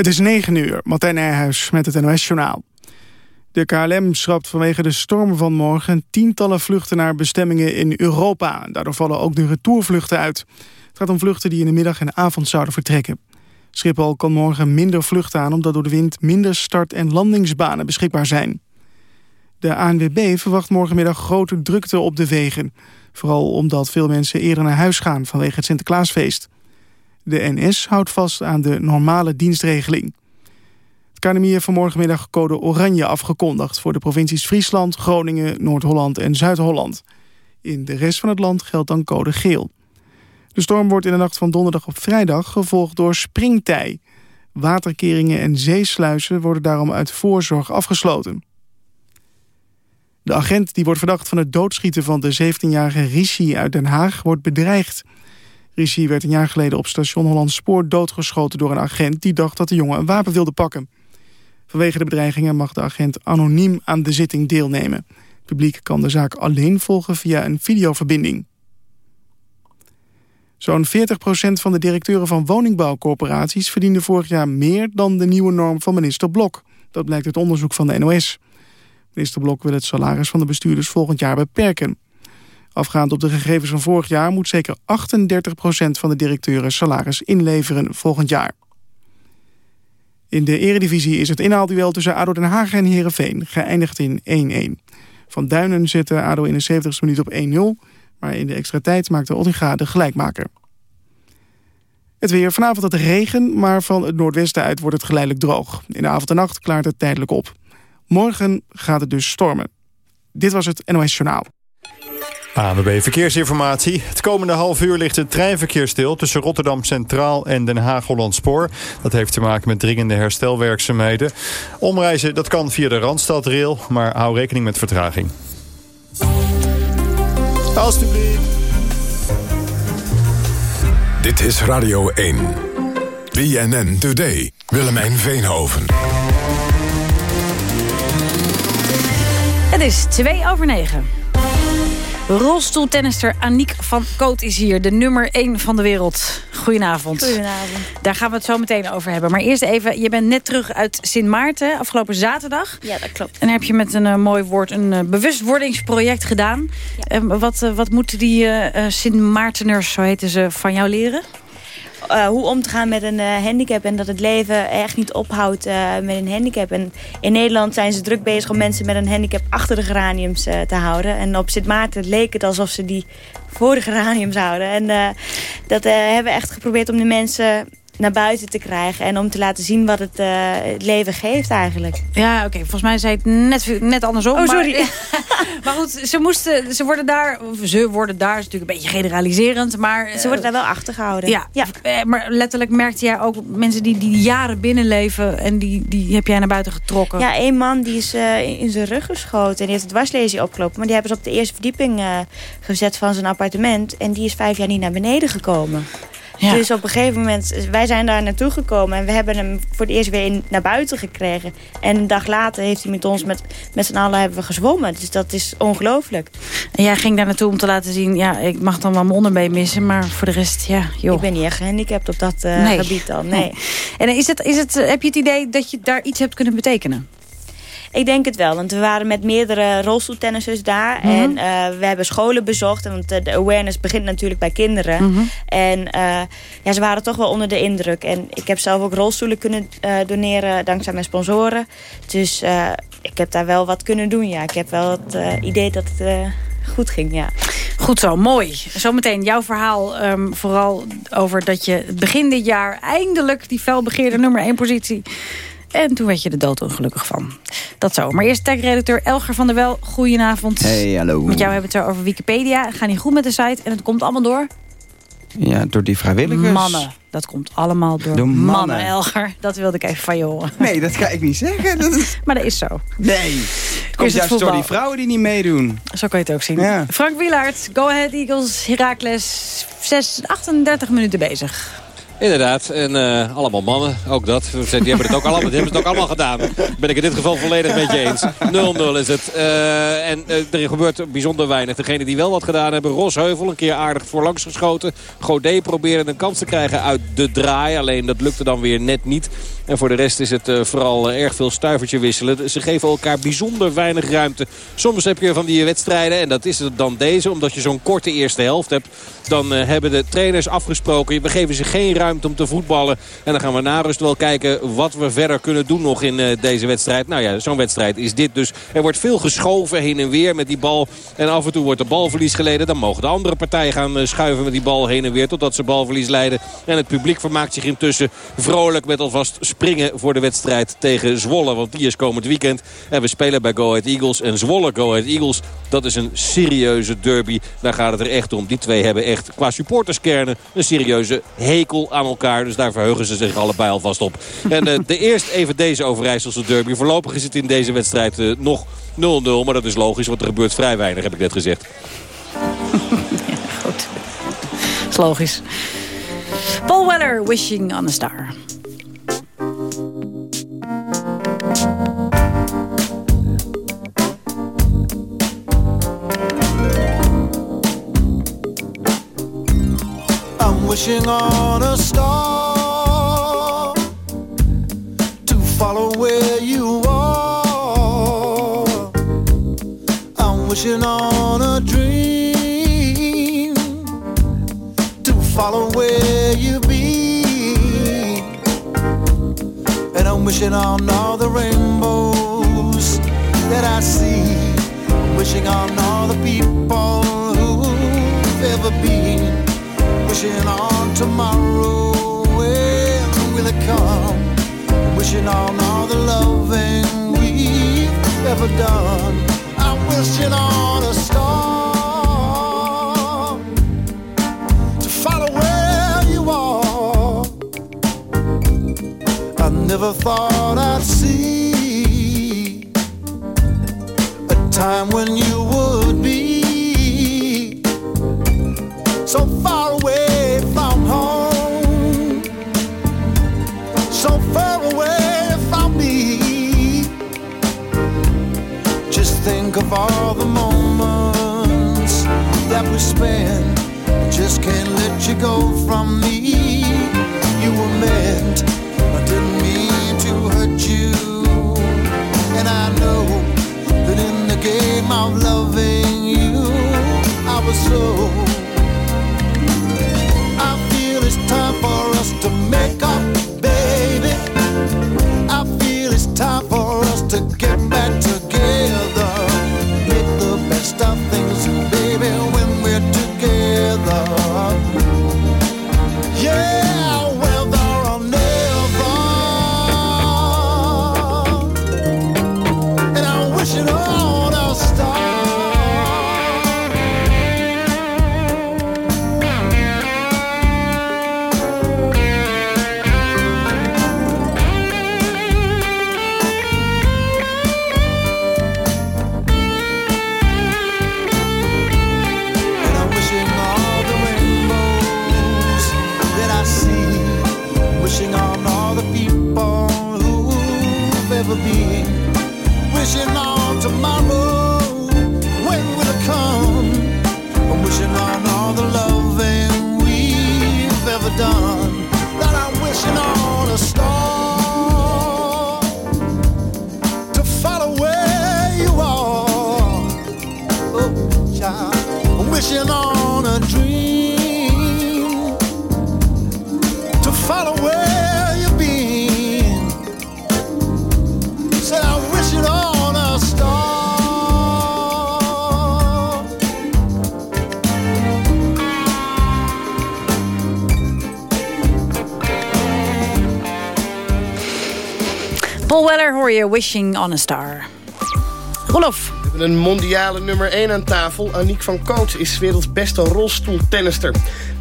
Het is 9 uur, Martijn Nijhuis met het NOS-journaal. De KLM schrapt vanwege de storm van morgen tientallen vluchten naar bestemmingen in Europa. Daardoor vallen ook de retourvluchten uit. Het gaat om vluchten die in de middag en avond zouden vertrekken. Schiphol kan morgen minder vluchten aan omdat door de wind minder start- en landingsbanen beschikbaar zijn. De ANWB verwacht morgenmiddag grote drukte op de wegen. Vooral omdat veel mensen eerder naar huis gaan vanwege het Sinterklaasfeest. De NS houdt vast aan de normale dienstregeling. Het KNMI heeft vanmorgenmiddag code oranje afgekondigd... voor de provincies Friesland, Groningen, Noord-Holland en Zuid-Holland. In de rest van het land geldt dan code geel. De storm wordt in de nacht van donderdag op vrijdag gevolgd door springtij. Waterkeringen en zeesluizen worden daarom uit voorzorg afgesloten. De agent die wordt verdacht van het doodschieten van de 17-jarige Rishi uit Den Haag wordt bedreigd. Rishi werd een jaar geleden op station Holland Spoor doodgeschoten door een agent... die dacht dat de jongen een wapen wilde pakken. Vanwege de bedreigingen mag de agent anoniem aan de zitting deelnemen. Publiek kan de zaak alleen volgen via een videoverbinding. Zo'n 40% van de directeuren van woningbouwcorporaties... verdiende vorig jaar meer dan de nieuwe norm van minister Blok. Dat blijkt uit onderzoek van de NOS. Minister Blok wil het salaris van de bestuurders volgend jaar beperken. Afgaand op de gegevens van vorig jaar moet zeker 38% van de directeuren salaris inleveren volgend jaar. In de eredivisie is het inhaalduel tussen ADO Den Haag en Heerenveen geëindigd in 1-1. Van Duinen zette ADO in de 70ste minuut op 1-0, maar in de extra tijd maakte Ottinga de gelijkmaker. Het weer vanavond het regen, maar van het noordwesten uit wordt het geleidelijk droog. In de avond en nacht klaart het tijdelijk op. Morgen gaat het dus stormen. Dit was het NOS Journaal. ANWB Verkeersinformatie. Het komende half uur ligt het treinverkeer stil tussen Rotterdam Centraal en Den Haag-Holland Spoor. Dat heeft te maken met dringende herstelwerkzaamheden. Omreizen dat kan via de Randstadrail, maar hou rekening met vertraging. Alsjeblieft. Dit is Radio 1. BNN Today. Willemijn Veenhoven. Het is 2 over 9. Rolstoeltennister Aniek van Koot is hier, de nummer 1 van de wereld. Goedenavond. Goedenavond. Daar gaan we het zo meteen over hebben. Maar eerst even, je bent net terug uit Sint Maarten, afgelopen zaterdag. Ja, dat klopt. En heb je met een uh, mooi woord een uh, bewustwordingsproject gedaan. Ja. Uh, wat, wat moeten die Sint Maarteners, zo heten ze, van jou leren? Uh, hoe om te gaan met een uh, handicap en dat het leven echt niet ophoudt uh, met een handicap. En in Nederland zijn ze druk bezig om mensen met een handicap achter de geraniums te houden. En op Sint Maarten leek het alsof ze die voor de geraniums houden. En dat hebben we echt geprobeerd om de mensen naar buiten te krijgen. En om te laten zien wat het, uh, het leven geeft eigenlijk. Ja, oké. Okay. Volgens mij zei het net, net andersom. Oh, sorry. Maar, maar goed, ze, moesten, ze worden daar... Ze worden daar, is natuurlijk een beetje generaliserend. Maar, ze worden daar wel achtergehouden. Ja, ja. Maar letterlijk merkte jij ook mensen die, die jaren binnenleven... en die, die heb jij naar buiten getrokken. Ja, één man die is uh, in zijn rug geschoten. En die heeft het dwarslesie opgelopen. Maar die hebben ze op de eerste verdieping uh, gezet van zijn appartement. En die is vijf jaar niet naar beneden gekomen. Ja. Dus op een gegeven moment, wij zijn daar naartoe gekomen... en we hebben hem voor het eerst weer in, naar buiten gekregen. En een dag later heeft hij met ons, met, met z'n allen hebben we gezwommen. Dus dat is ongelooflijk. En jij ging daar naartoe om te laten zien... ja, ik mag dan wel mijn onderbeen missen, maar voor de rest, ja, joh. Ik ben niet echt gehandicapt op dat uh, nee. gebied dan, nee. nee. En is het, is het, heb je het idee dat je daar iets hebt kunnen betekenen? Ik denk het wel, want we waren met meerdere rolstoeltennissers daar. Mhm. Mm -hmm. En uh, we hebben scholen bezocht, want de awareness begint natuurlijk bij kinderen. Mhm. Mm -hmm. En uh, ja, ze waren toch wel onder de indruk. En ik heb zelf ook rolstoelen kunnen uh, doneren dankzij mijn sponsoren. Dus ik heb daar wel wat kunnen doen, ja. Ik heb wel het idee dat het goed ging, ja. Goed zo, mooi. Zometeen jouw verhaal um, vooral over dat je begin dit jaar... eindelijk die felbegeerde nummer 1 positie en toen werd je er doodongelukkig van. Dat zo. Maar eerst tech-redacteur Elger van der Wel. Goedenavond. Hey, hallo. Met jou hebben we het over Wikipedia. Gaat niet goed met de site en het komt allemaal door... Ja, door die vrijwilligers. Mannen. Dat komt allemaal door, door mannen. mannen. Elger. Dat wilde ik even van je horen. Nee, dat ga ik niet zeggen. Dat is... maar dat is zo. Nee. Het komt juist door die vrouwen die niet meedoen. Zo kan je het ook zien. Ja. Frank Wielaert, Go Ahead Eagles, Heracles. 6, 38 minuten bezig. Inderdaad, en uh, allemaal mannen, ook dat. Die hebben het ook allemaal, hebben het ook allemaal gedaan. Ben ik in dit geval volledig met je eens. 0-0 is het. Uh, en uh, er gebeurt bijzonder weinig. Degene die wel wat gedaan hebben, Rosheuvel, een keer aardig voorlangs geschoten. Godet probeerde een kans te krijgen uit de draai. Alleen dat lukte dan weer net niet. En voor de rest is het uh, vooral erg veel stuivertje wisselen. Ze geven elkaar bijzonder weinig ruimte. Soms heb je van die wedstrijden, en dat is het dan deze... omdat je zo'n korte eerste helft hebt... dan hebben de trainers afgesproken... we geven ze geen ruimte om te voetballen. En dan gaan we na rust wel kijken wat we verder kunnen doen nog in deze wedstrijd. Nou ja, zo'n wedstrijd is dit dus. Er wordt veel geschoven heen en weer met die bal. En af en toe wordt er balverlies geleden. Dan mogen de andere partijen gaan schuiven met die bal heen en weer. Totdat ze balverlies leiden. En het publiek vermaakt zich intussen vrolijk met alvast springen voor de wedstrijd tegen Zwolle. Want die is komend weekend. En we spelen bij Go Ahead Eagles. En Zwolle Go Ahead Eagles, dat is een serieuze derby. Daar gaat het er echt om. Die twee hebben echt qua supporterskernen een serieuze hekel aan elkaar. Dus daar verheugen ze zich allebei alvast op. En uh, de eerst even deze Overijsselse derby. Voorlopig is het in deze wedstrijd uh, nog 0-0. Maar dat is logisch, want er gebeurt vrij weinig, heb ik net gezegd. ja, goed. Dat is logisch. Paul Weller, Wishing on a Star. Wishing on a star to follow where you are. I'm wishing on a dream to follow where you I'm wishing on all the rainbows that I see. I'm wishing on all the people who've ever been wishing on tomorrow. When will it come? Wishing on all the loving we've ever done. I'm wishing on a star never thought I'd see a time when you would be so far away from home, so far away from me. Just think of all the moments that we spent. Just can't let you go from me. Wishing on a Star. Een mondiale nummer 1 aan tafel. Aniek van Koot is werelds beste rolstoeltennister.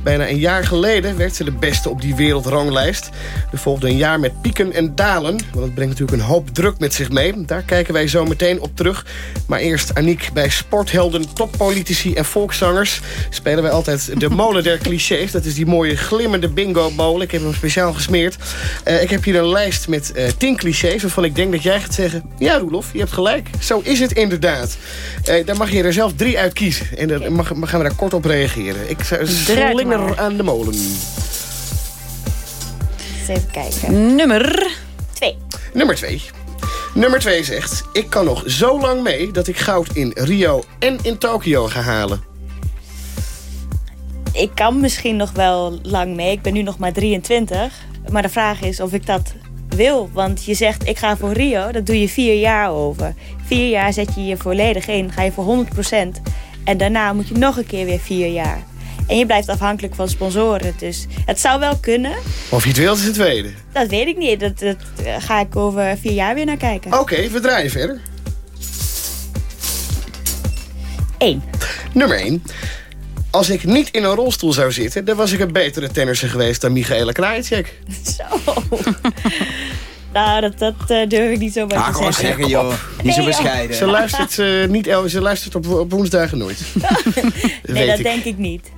Bijna een jaar geleden werd ze de beste op die wereldranglijst. Er volgde een jaar met pieken en dalen. Want het brengt natuurlijk een hoop druk met zich mee. Daar kijken wij zo meteen op terug. Maar eerst Aniek, bij sporthelden, toppolitici en volkszangers... spelen wij altijd de molen der clichés. Dat is die mooie glimmende bingo-molen. Ik heb hem speciaal gesmeerd. Uh, ik heb hier een lijst met uh, tien clichés... waarvan ik denk dat jij gaat zeggen... ja, Roelof, je hebt gelijk. Zo is het inderdaad. Uh, daar mag je er zelf drie uit kiezen. En dan mag, gaan we daar kort op reageren. Ik slinger aan de molen. even kijken. Nummer... Twee. Nummer twee. Nummer 2 zegt... Ik kan nog zo lang mee dat ik goud in Rio en in Tokio ga halen. Ik kan misschien nog wel lang mee. Ik ben nu nog maar 23. Maar de vraag is of ik dat wil. Want je zegt, ik ga voor Rio. Dat doe je vier jaar over. Vier jaar zet je je volledig in. Ga je voor 100%. En daarna moet je nog een keer weer vier jaar. En je blijft afhankelijk van sponsoren. Dus het zou wel kunnen. Of je het wilt is het tweede. Dat weet ik niet. Dat, dat ga ik over vier jaar weer naar kijken. Oké, we draaien verder. 1. Nummer 1. Als ik niet in een rolstoel zou zitten... dan was ik een betere tennisser geweest dan Michaela Krajicek. Zo. Nou, dat, dat uh, durf ik niet zo bij ah, te zeggen. zeggen, joh. Niet zo bescheiden. Ze luistert, uh, niet, ze luistert op, op woensdagen nooit. nee, dat denk ik niet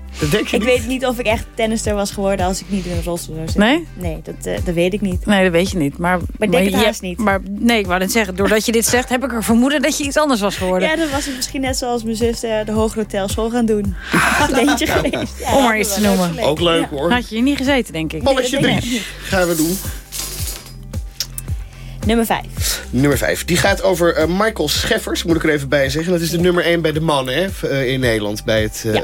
ik weet niet of ik echt tennister was geworden als ik niet in een rolstoel zou zitten. Nee? Nee, dat, uh, dat weet ik niet. Nee, dat weet je niet. Maar, maar ik denk het haast niet. Maar nee, ik wou net zeggen, doordat je dit zegt heb ik er vermoeden dat je iets anders was geworden. Ja, dan was ik misschien net zoals mijn zus uh, de hogere hotelschool gaan doen. Leentje geweest. Ja, Om maar iets te noemen. Ook leuk hoor. Had je hier niet gezeten, denk ik. Balletje nee, gaan we doen. Nummer 5. Nummer 5. Die gaat over uh, Michael Scheffers, moet ik er even bij zeggen. Dat is de nummer 1 bij de mannen hè, uh, in Nederland bij het uh, ja.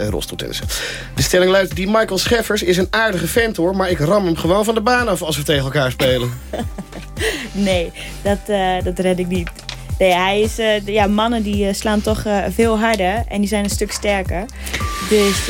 De stelling luidt, die Michael Scheffers is een aardige vent hoor... maar ik ram hem gewoon van de baan af als we tegen elkaar spelen. nee, dat, dat red ik niet. Nee, hij is, ja, mannen die slaan toch veel harder en die zijn een stuk sterker. Dus...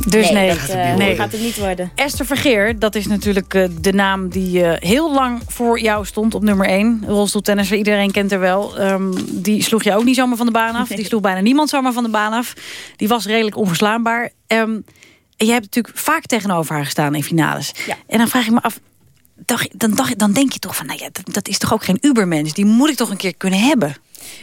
Ehm, dus nee, dat, gaat, uh, nee. gaat het niet worden. Esther Vergeer, dat is natuurlijk uh, de naam die uh, heel lang voor jou stond op nummer 1. Rolstoeltennisser, iedereen kent haar wel. Um, die sloeg je ook niet zomaar van de baan af. Nee. Die sloeg bijna niemand zomaar van de baan af. Die was redelijk onverslaanbaar. Um, en jij hebt natuurlijk vaak tegenover haar gestaan in finales. Ja. En dan vraag ik me af, dan, dan, dan denk je toch van, nou ja, dat, dat is toch ook geen ubermens. Die moet ik toch een keer kunnen hebben.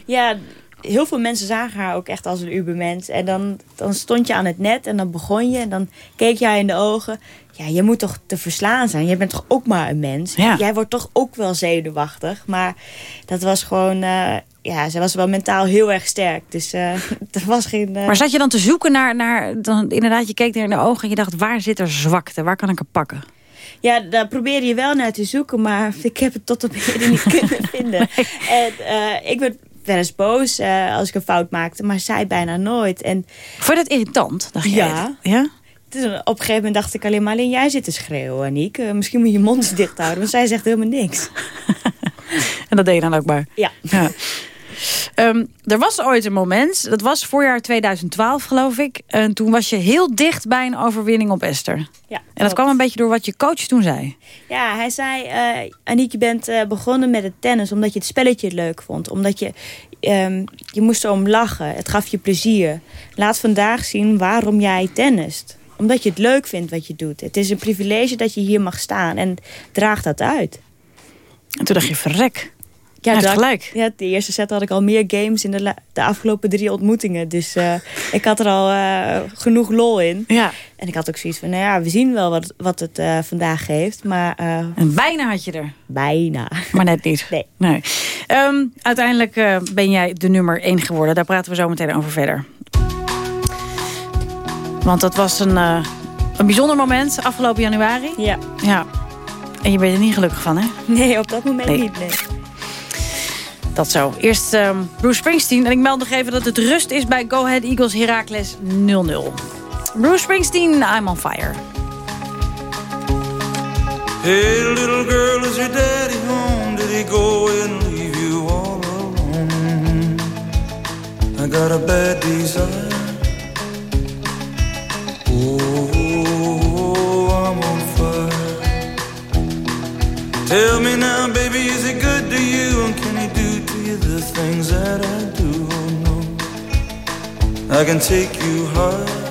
Ja, heel veel mensen zagen haar ook echt als een ubermens. En dan, dan stond je aan het net en dan begon je. En dan keek haar in de ogen. Ja, je moet toch te verslaan zijn. Je bent toch ook maar een mens. Ja. Jij wordt toch ook wel zenuwachtig. Maar dat was gewoon... Uh, ja, ze was wel mentaal heel erg sterk. Dus uh, er was geen... Uh... Maar zat je dan te zoeken naar... naar dan, inderdaad, je keek naar in de ogen en je dacht... waar zit er zwakte? Waar kan ik er pakken? Ja, daar probeerde je wel naar te zoeken, maar ik heb het tot op heden niet kunnen vinden. En uh, ik werd wel eens boos uh, als ik een fout maakte, maar zij bijna nooit. En, Vond je dat irritant? Dacht ja. ja? Dus op een gegeven moment dacht ik alleen maar... alleen jij zit te schreeuwen, Aniek. Uh, misschien moet je je mond dicht houden, want zij zegt helemaal niks. en dat deed je dan ook maar. Ja. ja. Um, er was ooit een moment, dat was voorjaar 2012 geloof ik. En toen was je heel dicht bij een overwinning op Esther. Ja, en dat kwam een beetje door wat je coach toen zei. Ja, hij zei, uh, Aniek, je bent uh, begonnen met het tennis omdat je het spelletje leuk vond. Omdat je, um, je moest erom lachen, het gaf je plezier. Laat vandaag zien waarom jij tennist. Omdat je het leuk vindt wat je doet. Het is een privilege dat je hier mag staan en draag dat uit. En toen dacht je, verrek. Ja, dat, gelijk. Ja, de eerste set had ik al meer games in de, de afgelopen drie ontmoetingen. Dus uh, ik had er al uh, genoeg lol in. Ja. En ik had ook zoiets van, nou ja, we zien wel wat, wat het uh, vandaag geeft. Maar, en bijna had je er. Bijna. Maar net niet. Nee. nee. Um, uiteindelijk ben jij de nummer één geworden. Daar praten we zo meteen over verder. Want dat was een, een bijzonder moment afgelopen januari. Ja. Ja. En je bent er niet gelukkig van, hè? Nee, op dat moment nee. niet, nee. Dat zo. Eerst um, Bruce Springsteen. En ik meld nog even dat het rust is bij Go Ahead Eagles Heracles 0-0. Bruce Springsteen, I'm on fire. Hey little girl, is your daddy home? Did he go and leave you all alone? I got a bad desire. Oh, I'm on fire. Tell me now, baby, is it good to you? And can he do the things that I do. Oh no, I can take you high.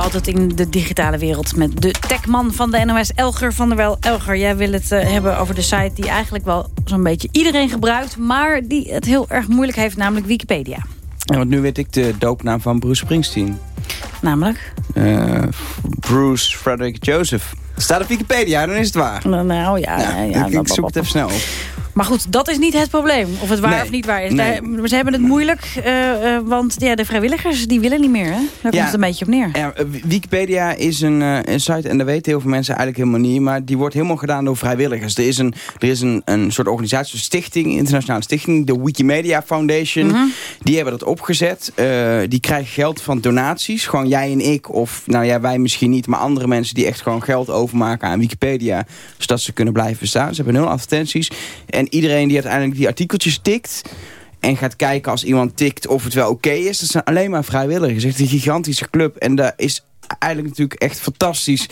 We altijd in de digitale wereld... met de techman van de NOS, Elger van der Wel. Elger, jij wil het eh, hebben over de site die eigenlijk wel zo'n beetje iedereen gebruikt... maar die het heel erg moeilijk heeft, namelijk Wikipedia. Ja, want nu weet ik de doopnaam van Bruce Springsteen. Namelijk? Eh, Bruce Frederick Joseph. Staat op Wikipedia, dan is het waar. Nou ja, ja, ja, ik, ik zoek het even snel op. Maar goed, dat is niet het probleem. Of het waar Nee. of niet waar is. Nee. Daar- Ze hebben het moeilijk, eh, eh, want ja, de vrijwilligers die willen niet meer. Hè? Daar komt het een beetje op neer. Ja, eh, Wikipedia is een, een site, en dat weten heel veel mensen eigenlijk helemaal niet, maar die wordt helemaal gedaan door vrijwilligers. Er is een, er is een, een soort organisatie, een stichting, internationale stichting, de Wikimedia Foundation. Mhm. Die hebben dat opgezet. Die krijgen geld van donaties. Gewoon jij en ik, of nou ja, wij misschien niet, maar andere mensen die echt gewoon geld overmaken aan Wikipedia, zodat ze kunnen blijven bestaan. Ze hebben nul advertenties. En iedereen die uiteindelijk die artikeltjes tikt, en gaat kijken als iemand tikt of het wel oké is. Dat zijn alleen maar vrijwilligers. Het is een gigantische club. En dat is eigenlijk natuurlijk echt fantastisch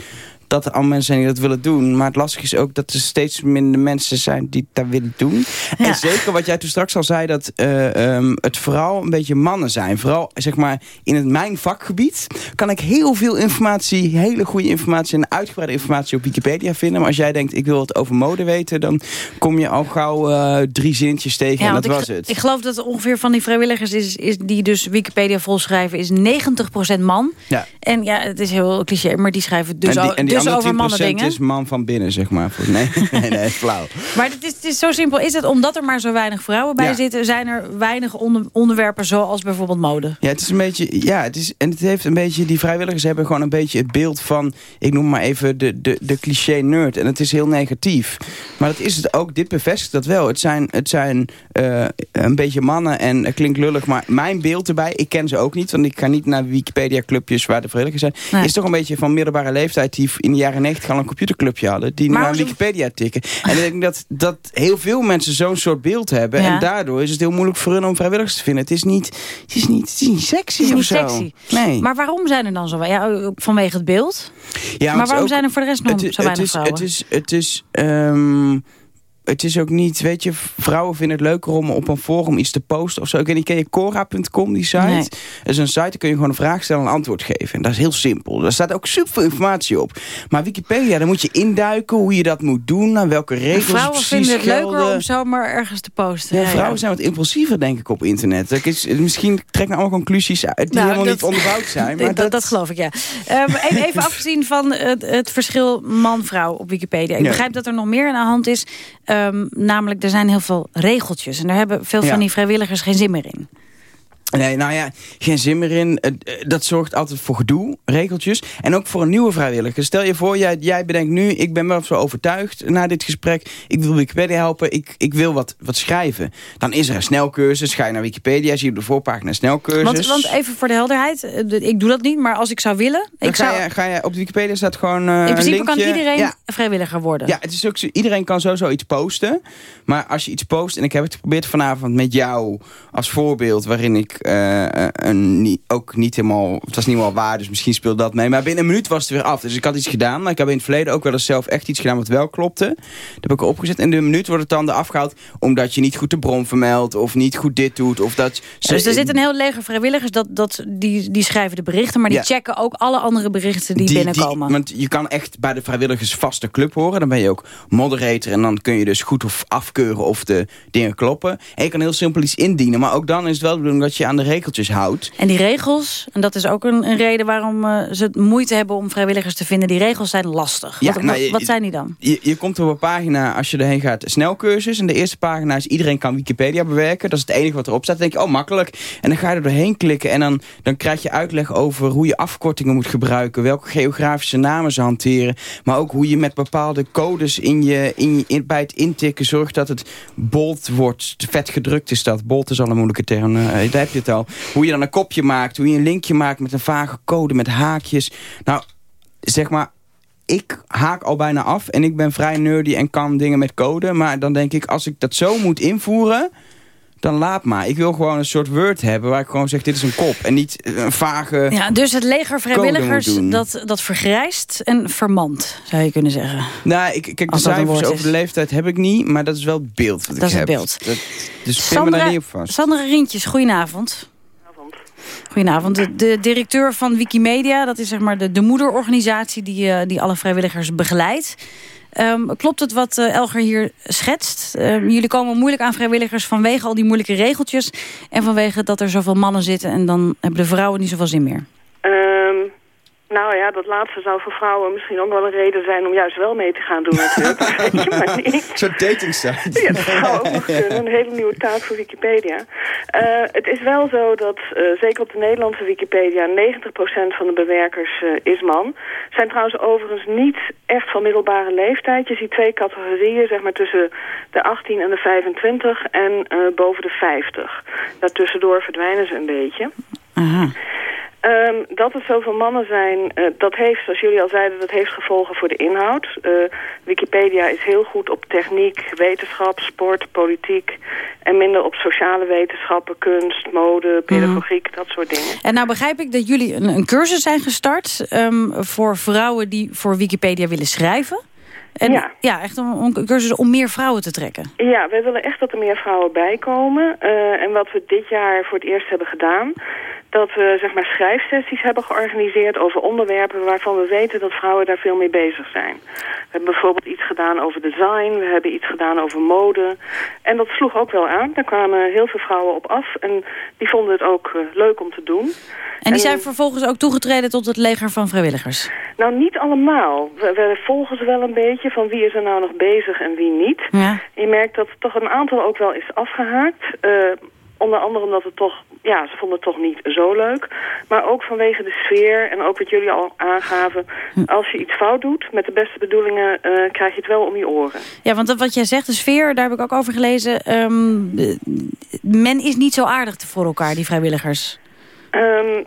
dat er al mensen zijn die dat willen doen. Maar het lastige is ook dat er steeds minder mensen zijn die dat willen doen. Ja. En zeker wat jij toen straks al zei, dat eh, ehm, het vooral een beetje mannen zijn. Vooral zeg maar in het mijn vakgebied kan ik heel veel informatie, hele goede informatie en uitgebreide informatie op Wikipedia vinden. Maar als jij denkt, ik wil het over mode weten, dan kom je al gauw eh, drie zintjes tegen en want dat was het. Ik geloof dat ongeveer van die vrijwilligers is, is die dus Wikipedia volschrijven... is 90% man. Ja. En ja, het is heel cliché, maar die schrijven dus, en die, en die dus over mannen 10% dingen. is man van binnen, zeg maar. Voor- Nee, nee, nee, flauw. Maar het is, het is zo simpel. Is het omdat er maar zo weinig vrouwen bij Ja. zitten... zijn er weinig onder- onderwerpen zoals bijvoorbeeld mode? Ja, het is een beetje, ja, het is, en het heeft een beetje, die vrijwilligers hebben gewoon een beetje het beeld van, ik noem maar even de, de, de cliché nerd. En het is heel negatief. Maar dat is het ook, dit bevestigt dat wel. Het zijn, het zijn eh, een beetje mannen en het klinkt lullig, maar mijn beeld erbij, ik ken ze ook niet, want ik ga niet naar Wikipedia clubjes waar de vrijwilligers zijn. Nee. Is toch een beetje van middelbare leeftijd die in de jaren 90 al een computerclubje hadden, die nu Maar ze- Wikipedia tikken. En ik denk dat, dat heel veel mensen zo'n soort beeld hebben. Ja. En daardoor is het heel moeilijk voor hun om vrijwilligers te vinden. Het is niet, het is niet, het is niet sexy Het is of niet zo. sexy. Nee. Maar waarom zijn er dan zo? Ja, ook vanwege het beeld. ja, maar is waarom ook- zijn er voor de rest nog het, zo is- weinig het is, vrouwen? Het is, het is, ehm, het is ook niet, weet je, vrouwen vinden het leuker om op een forum iets te posten of zo. Ik weet niet, ken je Cora.com, die site? Nee. Dat is een site, daar kun je gewoon een vraag stellen en een antwoord geven. En dat is heel simpel. Daar staat ook super informatie op. Maar Wikipedia, daar moet je induiken hoe je dat moet doen, aan welke regels Vrouwen precies vinden het leuker gelden. om zomaar ergens te posten. Ja, Ja, vrouwen ja. zijn wat impulsiever, denk ik, op internet. Dat is, misschien trekken allemaal conclusies uit die Nou, helemaal dat- niet onderbouwd zijn. Maar dat, dat, dat geloof ik, ja. Ehm, even, even afgezien van het, het verschil man-vrouw op Wikipedia. Ik Ja. begrijp dat er nog meer aan de hand is. Ehm, namelijk, er zijn heel veel regeltjes. En daar hebben veel Ja. van die vrijwilligers geen zin meer in. Nee, nou ja, geen zin meer in. Eh, eh, Dat zorgt altijd voor gedoe, regeltjes. En ook voor een nieuwe vrijwilliger. Stel je voor, jij, jij bedenkt nu... ik ben wel zo overtuigd na dit gesprek... ik wil Wikipedia helpen, ik, ik wil wat, wat schrijven. Dan is er een snelcursus, ga je naar Wikipedia... zie je op de voorpagina een snelcursus. Want, want even voor de helderheid, eh, ik doe dat niet, maar als ik zou willen... Dan Ik ga, zou, je, ga je, op de Wikipedia staat gewoon eh, in principe een kan iedereen Ja, vrijwilliger worden. Ja, het is ook, iedereen kan sowieso iets posten. Maar als je iets post, en ik heb het geprobeerd vanavond met jou als voorbeeld... waarin ik eh, eh, een, ook niet helemaal... Het was niet helemaal waar, dus misschien speelde dat mee. Maar binnen een minuut was het weer af. Dus ik had iets gedaan. Maar ik heb in het verleden ook wel eens zelf echt iets gedaan wat wel klopte. Dat heb ik opgezet. En in een minuut wordt het dan eraf gehaald... omdat je niet goed de bron vermeldt of niet goed dit doet. Of dat ze, dus er zit een heel leger vrijwilligers dat, dat, die, die schrijven de berichten... maar die checken ook alle andere berichten die, binnenkomen. want je kan echt bij de vrijwilligers vaste club horen. Dan ben je ook moderator en dan kun je dus goed of afkeuren of de dingen kloppen. En je kan heel simpel iets indienen. Maar ook dan is het wel de bedoeling dat je aan de regeltjes houdt. En die regels, en dat is ook een, een reden waarom uh, ze moeite hebben om vrijwilligers te vinden. Die regels zijn lastig. Ja, wat, nou, wat, zijn die dan? Je, je komt op een pagina, als je erheen gaat, snelcursus. En de eerste pagina is iedereen kan Wikipedia bewerken. Dat is het enige wat erop staat. Dan denk je, oh makkelijk. En dan ga je er doorheen klikken en dan, dan krijg je uitleg over hoe je afkortingen moet gebruiken. Welke geografische namen ze hanteren. Maar ook hoe je met bepaalde codes in je, in, in, bij het intikken zorgt dat het bold wordt. Vet gedrukt is dat. Bold is al een moeilijke term. Uh, daar heb je het al. Hoe je dan een kopje maakt. Hoe je een linkje maakt met een vage code. Met haakjes. Nou, zeg maar ik haak al bijna af en ik ben vrij nerdy en kan dingen met code. Maar dan denk ik, als ik dat zo moet invoeren dan laat maar. Ik wil gewoon een soort word hebben waar ik gewoon zeg, dit is een kop. En niet een vage Ja, dus het leger vrijwilligers, dat, dat vergrijst en vermant, zou je kunnen zeggen. Nou, ik, kijk, de cijfers over de leeftijd heb ik niet, maar dat is wel het beeld wat dat is het beeld. Dat, dus Sandra, me daar niet op vast. Sandra Rientjes, goedenavond. Goedenavond. De, de, directeur van Wikimedia, dat is zeg maar de, de moederorganisatie die, uh, die alle vrijwilligers begeleidt. Um, klopt het wat uh, Elger hier schetst? Um, jullie komen moeilijk aan vrijwilligers vanwege al die moeilijke regeltjes... en vanwege dat er zoveel mannen zitten en dan hebben de vrouwen niet zoveel zin meer. Um, nou ja, dat laatste zou voor vrouwen misschien ook wel een reden zijn om juist wel mee te gaan doen natuurlijk. Zo'n dating site. Ja, dat zou ook nog kunnen. Een hele nieuwe taak voor Wikipedia. Uh, het is wel zo dat, uh, zeker op de Nederlandse Wikipedia, 90% van de bewerkers uh, is man. Zijn trouwens overigens niet echt van middelbare leeftijd. Je ziet twee categorieën, zeg maar tussen de 18 en de 25 en boven de 50. Daartussendoor verdwijnen ze een beetje. Aha. Um, dat er zoveel mannen zijn, uh, dat heeft, zoals jullie al zeiden, dat heeft gevolgen voor de inhoud. Uh, Wikipedia is heel goed op techniek, wetenschap, sport, politiek... en minder op sociale wetenschappen, kunst, mode, pedagogiek, dat soort dingen. En nou begrijp ik dat jullie een, een cursus zijn gestart... Um, voor vrouwen die voor Wikipedia willen schrijven... En, ja. ja, echt een cursus om meer vrouwen te trekken. Ja, wij willen echt dat er meer vrouwen bij komen. Uh, en wat we dit jaar voor het eerst hebben gedaan dat we zeg maar, schrijfsessies hebben georganiseerd over onderwerpen waarvan we weten dat vrouwen daar veel mee bezig zijn. We hebben bijvoorbeeld iets gedaan over design, we hebben iets gedaan over mode. En dat sloeg ook wel aan. Daar kwamen heel veel vrouwen op af en die vonden het ook uh, leuk om te doen. En die zijn vervolgens ook toegetreden tot het leger van vrijwilligers? Nou, niet allemaal. We, we, volgen ze wel een beetje van wie is er nou nog bezig en wie niet. Ja. Je merkt dat toch een aantal ook wel is afgehaakt. Uh, onder andere omdat het toch, ja, ze vonden het toch niet zo leuk. Maar ook vanwege de sfeer en ook wat jullie al aangaven. Als je iets fout doet, met de beste bedoelingen, uh, krijg je het wel om je oren. Ja, want wat jij zegt, de sfeer, daar heb ik ook over gelezen. Um, men is niet zo aardig voor elkaar, die vrijwilligers. Um,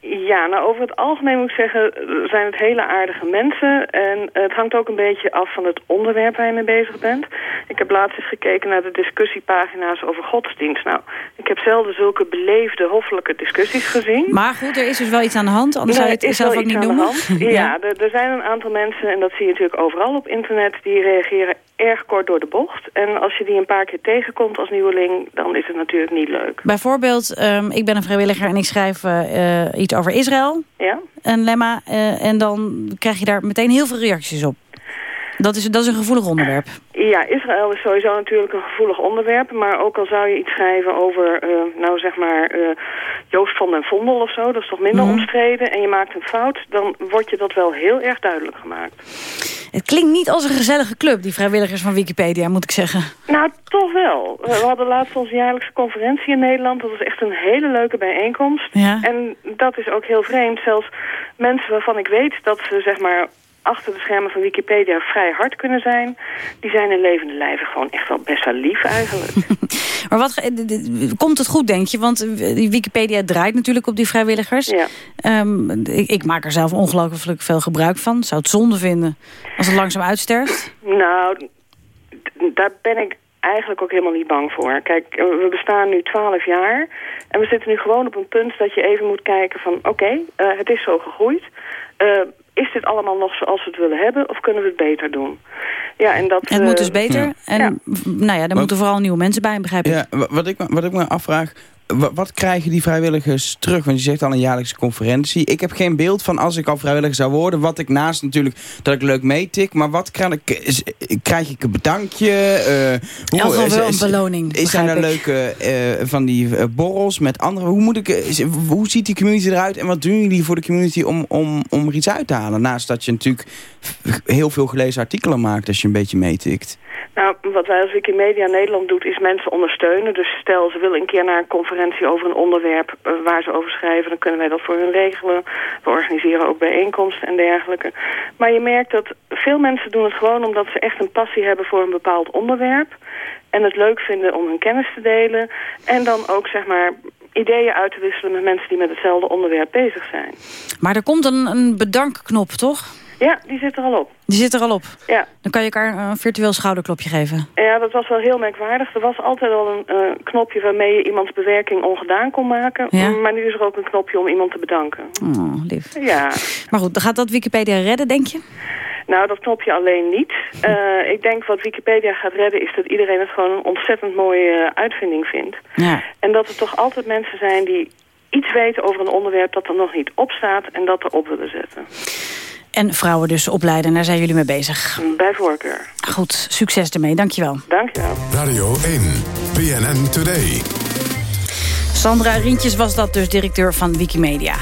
ja, nou over het algemeen moet ik zeggen, zijn het hele aardige mensen. En het hangt ook een beetje af van het onderwerp waar je mee bezig bent. Ik heb laatst eens gekeken naar de discussiepagina's over godsdienst. Nou, ik heb zelden zulke beleefde, hoffelijke discussies gezien. Maar goed, er is dus wel iets aan de hand, anders zou je het zelf ook niet noemen. Ja, ja er, er, zijn een aantal mensen, en dat zie je natuurlijk overal op internet, die reageren erg kort door de bocht. En als je die een paar keer tegenkomt als nieuweling, dan is het natuurlijk niet leuk. Bijvoorbeeld, um, ik ben een vrijwilliger en ik schrijf uh, iets over Israël. Ja. Een lemma. Uh, en dan krijg je daar meteen heel veel reacties op. Dat is, dat is een gevoelig onderwerp. Ja, Israël is sowieso natuurlijk een gevoelig onderwerp. Maar ook al zou je iets schrijven over, uh, nou zeg maar, uh, Joost van den Vondel of zo. Dat is toch minder mm. omstreden. En je maakt een fout, dan wordt je dat wel heel erg duidelijk gemaakt. Het klinkt niet als een gezellige club, die vrijwilligers van Wikipedia, moet ik zeggen. Nou, toch wel. We hadden laatst onze jaarlijkse conferentie in Nederland. Dat was echt een hele leuke bijeenkomst. Ja. En dat is ook heel vreemd. Zelfs mensen waarvan ik weet dat ze, zeg maar achter de schermen van Wikipedia vrij hard kunnen zijn... die zijn in levende lijven gewoon echt wel best wel lief eigenlijk. maar wat komt het goed, denk je? Want Wikipedia draait natuurlijk op die vrijwilligers. Ja. Um, ik, ik, maak er zelf ongelooflijk veel gebruik van. Zou het zonde vinden als het langzaam uitsterft? Nou, daar ben ik eigenlijk ook helemaal niet bang voor. Kijk, eh, we bestaan nu twaalf jaar en we zitten nu gewoon op een punt dat je even moet kijken van oké, eh, het is zo gegroeid. Uh, is dit allemaal nog zoals we het willen hebben of kunnen we het beter doen? Ja, en dat, het moet dus beter. En nou ja, er moeten vooral nieuwe mensen bij, begrijp ik. Ja, wat ik, wat ik me afvraag, wat krijgen die vrijwilligers terug? Want je zegt al een jaarlijkse conferentie. Ik heb geen beeld van als ik al vrijwilliger zou worden. Wat ik naast natuurlijk dat ik leuk meetik. Maar wat krijg ik? Krijg ik een bedankje? Uh, hoe, is, wel een beloning. Is zijn er leuke uh, van die uh, borrels met anderen? Hoe, moet ik, is, hoe ziet die community eruit? En wat doen jullie voor de community om, om, om er iets uit te halen? Naast dat je natuurlijk heel veel gelezen artikelen maakt als je een beetje meetikt. Nou, wat wij als Wikimedia Nederland doet, is mensen ondersteunen. Dus stel, ze willen een keer naar een conferentie over een onderwerp uh, waar ze over schrijven, dan kunnen wij dat voor hun regelen. We organiseren ook bijeenkomsten en dergelijke. Maar je merkt dat veel mensen doen het gewoon omdat ze echt een passie hebben voor een bepaald onderwerp. En het leuk vinden om hun kennis te delen. En dan ook, zeg maar, ideeën uit te wisselen met mensen die met hetzelfde onderwerp bezig zijn. Maar er komt een, een bedankknop, toch? Ja, die zit er al op. Die zit er al op? Ja. Dan kan je elkaar een virtueel schouderklopje geven? Ja, dat was wel heel merkwaardig. Er was altijd al een uh, knopje waarmee je iemands bewerking ongedaan kon maken. Ja? Maar nu is er ook een knopje om iemand te bedanken. Oh, lief. Ja. Maar goed, gaat dat Wikipedia redden, denk je? Nou, dat knopje alleen niet. Uh, ik denk wat Wikipedia gaat redden is dat iedereen het gewoon een ontzettend mooie uitvinding vindt. Ja. En dat er toch altijd mensen zijn die iets weten over een onderwerp dat er nog niet op staat en dat erop willen zetten. En vrouwen dus opleiden, daar zijn jullie mee bezig. Bij voorkeur. Goed, succes ermee. Dankjewel. Dankjewel. Radio 1, BNN Today. Sandra Rientjes was dat dus, directeur van Wikimedia.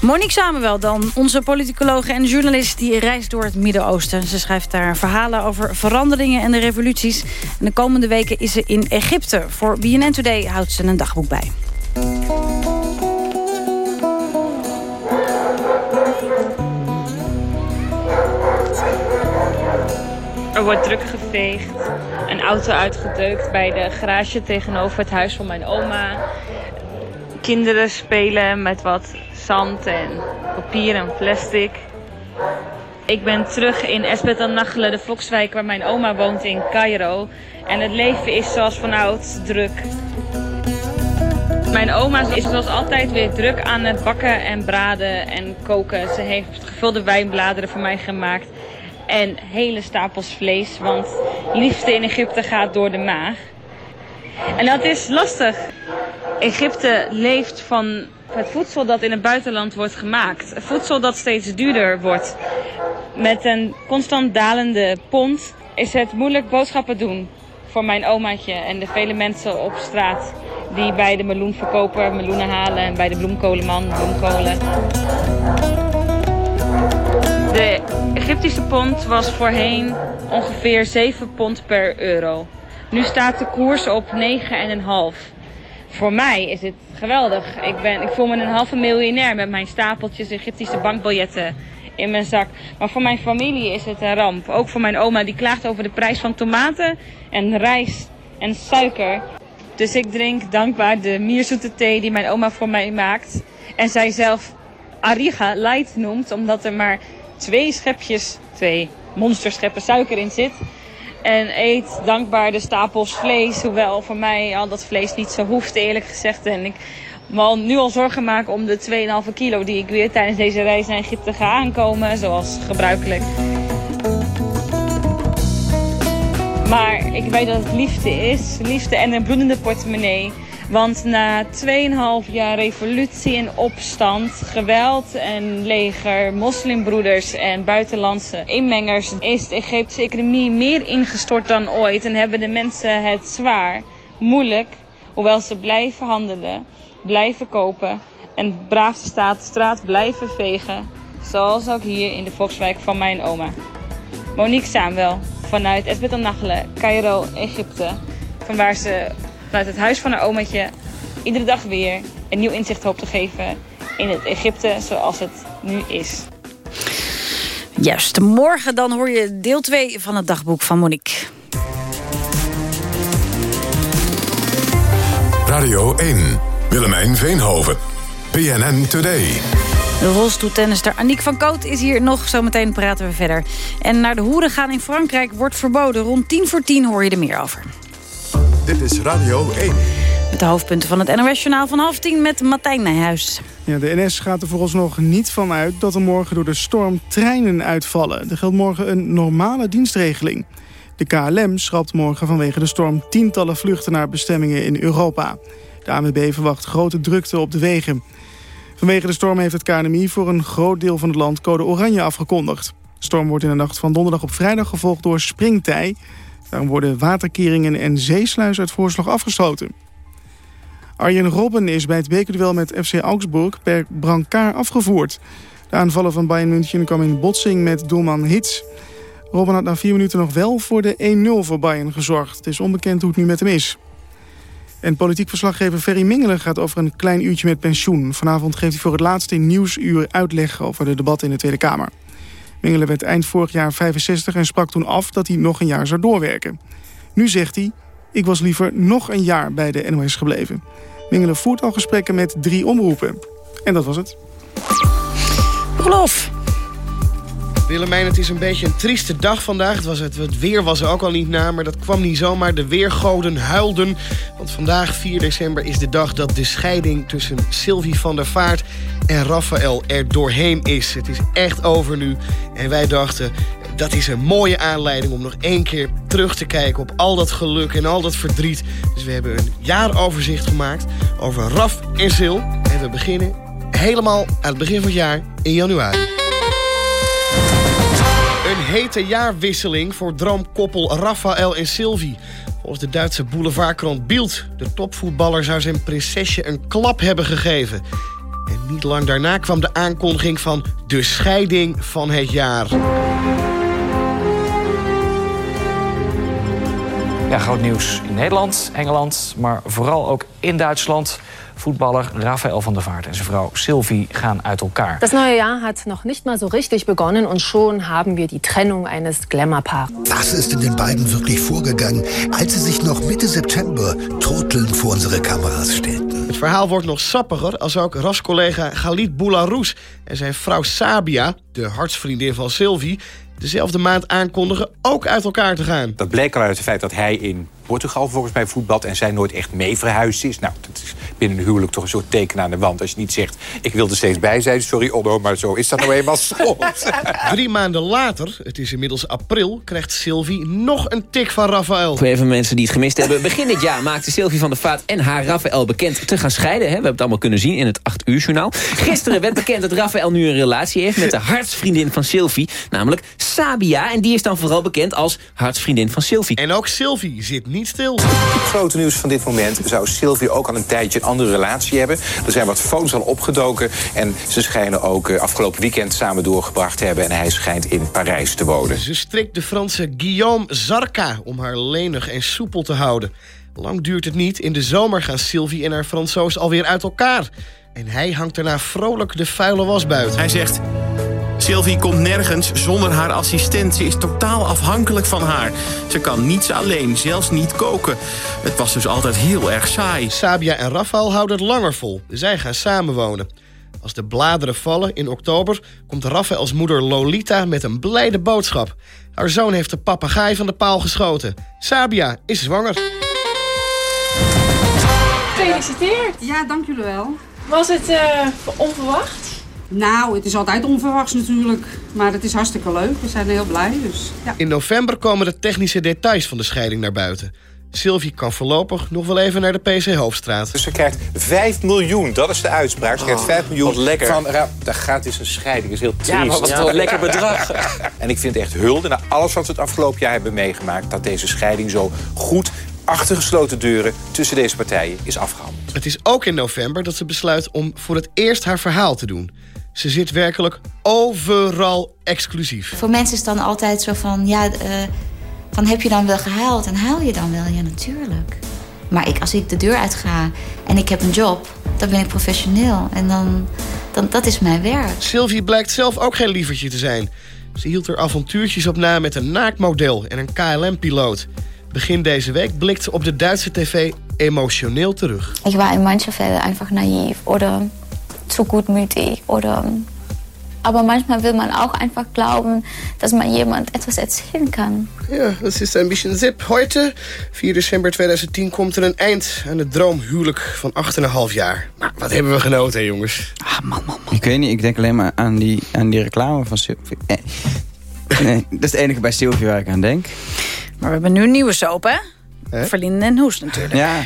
Monique Samenwel dan, onze politicologe en journalist... die reist door het Midden-Oosten. Ze schrijft daar verhalen over veranderingen en de revoluties. En de komende weken is ze in Egypte. Voor BNN Today houdt ze een dagboek bij. Er wordt druk geveegd, een auto uitgedeukt bij de garage tegenover het huis van mijn oma. Kinderen spelen met wat zand en papier en plastic. Ik ben terug in Esbet al-Nachle, de volkswijk waar mijn oma woont in Cairo. En het leven is zoals vanouds druk. Mijn oma is zoals altijd weer druk aan het bakken en braden en koken. Ze heeft gevulde wijnbladeren voor mij gemaakt en hele stapels vlees. Want liefde in Egypte gaat door de maag. En dat is lastig. Egypte leeft van het voedsel dat in het buitenland wordt gemaakt. Voedsel dat steeds duurder wordt. Met een constant dalende pond is het moeilijk boodschappen doen voor mijn omaatje en de vele mensen op straat die bij de meloenverkoper meloenen halen en bij de bloemkolenman bloemkolen. De Egyptische pond was voorheen ongeveer 7 pond per euro. Nu staat de koers op 9,5. Voor mij is het geweldig. Ik, ben, ik voel me een halve miljonair met mijn stapeltjes Egyptische bankbiljetten in mijn zak. Maar voor mijn familie is het een ramp. Ook voor mijn oma die klaagt over de prijs van tomaten en rijst en suiker. Dus ik drink dankbaar de mierzoete thee die mijn oma voor mij maakt. En zij zelf Ariga Light noemt, omdat er maar twee schepjes, twee monsterscheppen suiker in zit. En eet dankbaar de stapels vlees. Hoewel voor mij al dat vlees niet zo hoeft eerlijk gezegd. En ik me nu al zorgen maak om de 2,5 kilo die ik weer tijdens deze reis naar Egypte ga aankomen. Zoals gebruikelijk. Maar ik weet dat het liefde is. Liefde en een bloedende portemonnee. Want na 2,5 jaar revolutie en opstand, geweld en leger, moslimbroeders en buitenlandse inmengers is de Egyptische economie meer ingestort dan ooit en hebben de mensen het zwaar, moeilijk, hoewel ze blijven handelen, blijven kopen en braaf de staat straat blijven vegen, zoals ook hier in de volkswijk van mijn oma. Monique Samuel vanuit Esbet al-Nachle, Cairo, Egypte, van waar ze vanuit het huis van haar omaatje iedere dag weer een nieuw inzicht hoop te geven in het Egypte zoals het nu is. Juist, morgen dan hoor je deel 2 van het dagboek van Monique. Radio 1, Willemijn Veenhoven, PNN Today. De rolstoeltennister Aniek van Koot is hier nog. Zometeen praten we verder. En naar de hoeren gaan in Frankrijk wordt verboden. Rond tien voor tien hoor je er meer over. Dit is Radio 1. Met de hoofdpunten van het NOS-journaal van half tien met Martijn Nijhuis. Ja, de NS gaat er vooralsnog niet van uit dat er morgen door de storm treinen uitvallen. Er geldt morgen een normale dienstregeling. De KLM schrapt morgen vanwege de storm tientallen vluchten naar bestemmingen in Europa. De ANWB verwacht grote drukte op de wegen. Vanwege de storm heeft het KNMI voor een groot deel van het land code oranje afgekondigd. De storm wordt in de nacht van donderdag op vrijdag gevolgd door springtij. Daarom worden waterkeringen en zeesluizen uit voorslag afgesloten. Arjen Robben is bij het bekerduel met FC Augsburg per brancard afgevoerd. De aanvallen van Bayern München kwam in botsing met doelman Hits. Robben had na vier minuten nog wel voor de 1-0 voor Bayern gezorgd. Het is onbekend hoe het nu met hem is. En politiek verslaggever Ferry Mingelen gaat over een klein uurtje met pensioen. Vanavond geeft hij voor het laatste Nieuwsuur uitleg over de debatten in de Tweede Kamer. Mingelen werd eind vorig jaar 65 en sprak toen af dat hij nog een jaar zou doorwerken. Nu zegt hij, ik was liever nog een jaar bij de NOS gebleven. Mingelen voert al gesprekken met drie omroepen. En dat was het. Geloof. Willemijn, het is een beetje een trieste dag vandaag. Het, was het, weer was er ook al niet na, maar dat kwam niet zomaar. De weergoden huilden. Want vandaag, 4 december, is de dag dat de scheiding... tussen Sylvie van der Vaart en Raphaël er doorheen is. Het is echt over nu. En wij dachten, dat is een mooie aanleiding om nog één keer terug te kijken... op al dat geluk en al dat verdriet. Dus we hebben een jaaroverzicht gemaakt over Raf en Sil. En we beginnen helemaal aan het begin van het jaar in januari. Een hete jaarwisseling voor droomkoppel Raphaël en Sylvie. Volgens de Duitse boulevardkrant Bild... de topvoetballer zou zijn prinsesje een klap hebben gegeven. En niet lang daarna kwam de aankondiging van de scheiding van het jaar. Ja, groot nieuws in Nederland, Engeland, maar vooral ook in Duitsland. Voetballer Rafael van der Vaart en zijn vrouw Sylvie gaan uit elkaar. Das neue Jahr hat noch nicht mal so richtig begonnen und schon haben wir die Trennung eines Glamour-Paares. Was ist in den beiden wirklich vorgegangen, als sie sich noch Mitte September trotelnd vor unsere Kameras stellten? Het verhaal wordt nog sappiger als ook rascollega Galit Boularous en zijn vrouw Sabia, de hartsvriendin van Sylvie, dezelfde maand aankondigen ook uit elkaar te gaan. Dat bleek al uit het feit dat hij in Portugal volgens mij voetbalt... en zij nooit echt mee verhuisd is. Nou, dat is binnen een huwelijk toch een soort teken aan de wand. Als je niet zegt, ik wil er steeds bij zijn. Sorry, Onno, maar zo is dat nou eenmaal soms. Drie maanden later, het is inmiddels april, krijgt Sylvie nog een tik van Raphaël. Voor even mensen die het gemist hebben. Begin dit jaar maakte Sylvie van der Vaart en haar Raphaël bekend te gaan scheiden. Hè? We hebben het allemaal kunnen zien in het 8 uur journaal. Gisteren werd bekend dat Raphaël nu een relatie heeft met de hartsvriendin van Sylvie. Namelijk Sabia. En die is dan vooral bekend als hartsvriendin van Sylvie. En ook Sylvie zit niet stil. Het grote nieuws van dit moment zou Sylvie ook al een tijdje een andere relatie hebben. Er zijn wat foto's al opgedoken. En ze schijnen ook eh, afgelopen weekend samen doorgebracht te hebben. En hij schijnt in Parijs te wonen. Ze strikt de Franse Guillaume Zarka om haar lenig en soepel te houden. Lang duurt het niet. In de zomer gaan Sylvie en haar Fransoos alweer uit elkaar. En hij hangt daarna vrolijk de vuile was buiten. Hij zegt... Sylvie komt nergens zonder haar assistent. Ze is totaal afhankelijk van haar. Ze kan niets alleen, zelfs niet koken. Het was dus altijd heel erg saai. Sabia en Rafael houden het langer vol. Zij gaan samenwonen. Als de bladeren vallen in oktober... komt Rafaels moeder Lolita met een blijde boodschap. Haar zoon heeft de papegaai van de paal geschoten. Sabia is zwanger. Gefeliciteerd. Ja, dank jullie wel. Was het eh, onverwacht? Nou, het is altijd onverwachts natuurlijk. Maar het is hartstikke leuk. We zijn heel blij. Dus, ja. In november komen de technische details van de scheiding naar buiten. Sylvie kan voorlopig nog wel even naar de PC Hoofdstraat. Dus ze krijgt 5 miljoen, dat is de uitspraak. Ze krijgt 5 miljoen wat lekker. van... Daar gaat dus een scheiding, is heel triest. Ja, maar wat een lekker bedrag. En ik vind echt hulde, na alles wat we het afgelopen jaar hebben meegemaakt... dat deze scheiding zo goed achter gesloten deuren tussen deze partijen is afgehandeld. Het is ook in november dat ze besluit om voor het eerst haar verhaal te doen. Ze zit werkelijk overal exclusief. Voor mensen is het dan altijd zo van, ja, eh, van heb je dan wel gehuild? En huil je dan wel? Ja, natuurlijk. Maar ik, als ik de deur uit ga en ik heb een job, dan ben ik professioneel. En dan, dan dat is mijn werk. Sylvie blijkt zelf ook geen lievertje te zijn. Ze hield er avontuurtjes op na met een naaktmodel en een KLM-piloot. Begin deze week blikt ze op de Duitse tv emotioneel terug. Ik war in manchen Fällen einfach naiv oder zu gutmütig oder Aber manchmal will man auch einfach glauben, dass man jemand etwas erzählen kann. Ja, dat is een beetje zip. Heute, 4 december 2010, komt er een eind aan het droomhuwelijk van 8,5 jaar. Maar wat hebben we genoten, hè, jongens. Ik weet niet, ik denk alleen maar aan die, aan die reclame van Sylvie. Eh, Nee, dat is het enige bij Sylvie waar ik aan denk. Maar we hebben nu een nieuwe soap, hè? Verlinde en Hoes natuurlijk. Ja,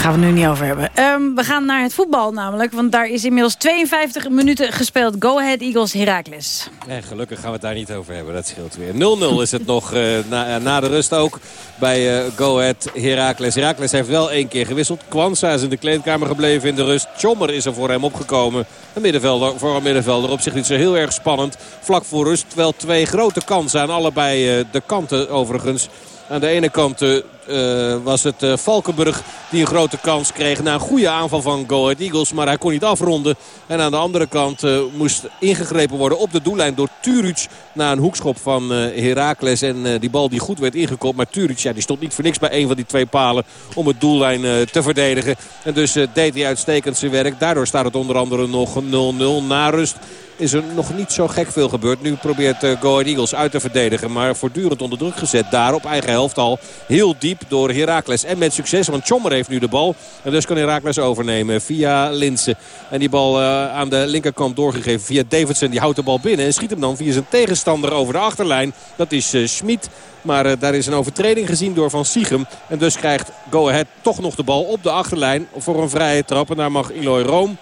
Gaan we nu niet over hebben. Ehm, we gaan naar het voetbal namelijk. Want daar is inmiddels 52 minuten gespeeld. Go Ahead Eagles Heracles. En gelukkig gaan we het daar niet over hebben. Dat scheelt weer. 0-0 is het nog eh, na, na de rust ook bij eh, Go Ahead Heracles. Heracles heeft wel één keer gewisseld. Kwanza is in de kleedkamer gebleven in de rust. Chommer is er voor hem opgekomen. Een middenvelder voor een middenvelder. Op zich niet zo heel erg spannend. Vlak voor rust. Wel twee grote kansen aan allebei eh, de kanten overigens. Aan de ene kant eh, eh, was het eh, Valkenburg die een grote kans kreeg na een goede aanval van Go Ahead Eagles. Maar hij kon niet afronden. En aan de andere kant eh, moest ingegrepen worden op de doellijn door Turic. Na een hoekschop van Heracles. En die bal die goed werd ingekopt. Maar Turic ja, die stond niet voor niks bij een van die twee palen om het doellijn te verdedigen. En dus deed hij uitstekend zijn werk. Daardoor staat het onder andere nog 0-0 na rust is er nog niet zo gek veel gebeurd. Nu probeert uh, Go Ahead Eagles uit te verdedigen. Maar voortdurend onder druk gezet. Daar op eigen helft al heel diep door Heracles. En met succes, want Chommer heeft nu de bal. En dus kan Heracles overnemen via Linsen. En die bal uh, aan de linkerkant doorgegeven via Davidson. Die houdt de bal binnen en schiet hem dan via zijn tegenstander over de achterlijn. Dat is uh, Schmid. Maar uh, daar is een overtreding gezien door Van Siegem. En dus krijgt Go Ahead toch nog de bal op de achterlijn voor een vrije trap. En daar mag Eloy Room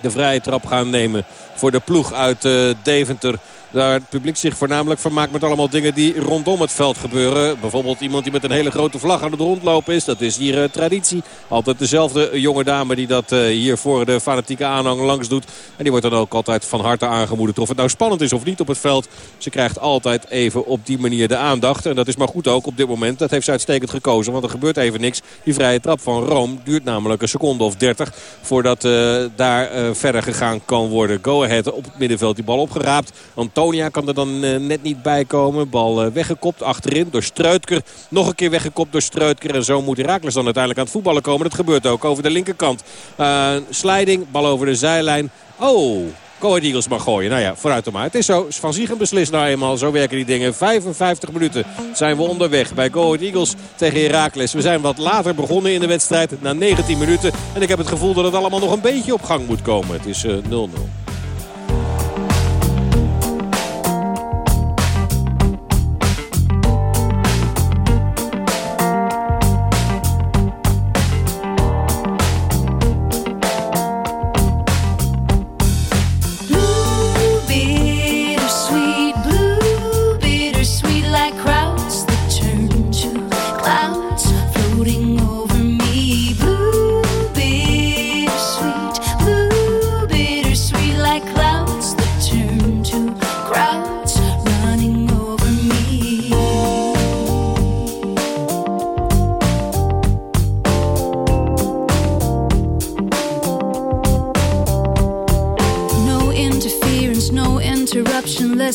de vrije trap gaan nemen voor de ploeg uit Deventer. Daar het publiek zich voornamelijk vermaakt met allemaal dingen die rondom het veld gebeuren. Bijvoorbeeld iemand die met een hele grote vlag aan het rondlopen is. Dat is hier uh, traditie. Altijd dezelfde jonge dame die dat uh, hier voor de fanatieke aanhang langs doet. En die wordt dan ook altijd van harte aangemoedigd. Of het nou spannend is of niet op het veld. Ze krijgt altijd even op die manier de aandacht. En dat is maar goed ook op dit moment. Dat heeft ze uitstekend gekozen. Want er gebeurt even niks. Die vrije trap van Rome duurt namelijk een seconde of dertig. Voordat uh, daar verder gegaan kan worden. Go ahead op het middenveld die bal opgeraapt. Antonia kan er dan uh, net niet bij komen. Bal uh, weggekopt achterin door Struitker. Nog een keer weggekopt door Struitker. En zo moet Herakles dan uiteindelijk aan het voetballen komen. Dat gebeurt ook over de linkerkant. Uh, sliding, bal over de zijlijn. Oh, Go Eagles mag gooien. Nou ja, vooruit dan maar. Het is zo. Van Ziegen beslist nou eenmaal. Zo werken die dingen. 55 minuten zijn we onderweg bij Go Eagles tegen Heracles. We zijn wat later begonnen in de wedstrijd. Na 19 minuten. En ik heb het gevoel dat het allemaal nog een beetje op gang moet komen. Het is 0-0.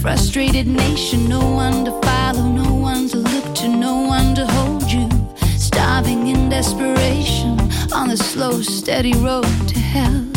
Frustrated, nation. No one to follow, no one to look to, no one to hold you. Starving in desperation on the slow, steady road to hell.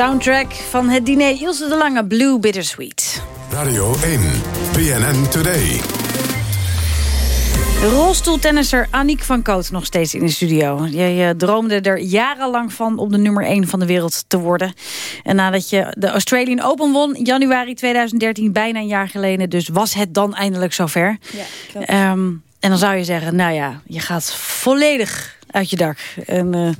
Soundtrack van het diner Ilse de Lange, Blue Bittersweet. Radio 1, BNN Today. Rolstoeltennisser Aniek van Koot nog steeds in de studio. Je, droomde er jarenlang van om de nummer 1 van de wereld te worden. En nadat je de Australian Open won, januari 2013, bijna een jaar geleden... dus was het dan eindelijk zover. Ja. Ehm, en dan zou je zeggen, nou ja, je gaat volledig uit je dak. En uh,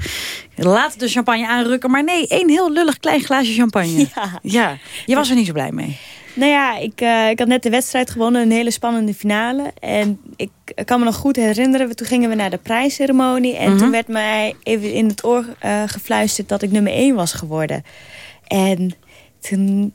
laat de champagne aanrukken. Maar nee, één heel lullig klein glaasje champagne. Ja. ja. Je was er niet zo blij mee. Nou ja, ik, uh, ik had net de wedstrijd gewonnen, een hele spannende finale. En ik kan me nog goed herinneren, toen gingen we naar de prijsceremonie. En Mhm. toen werd mij even in het oor uh, gefluisterd dat ik nummer 1 was geworden. En toen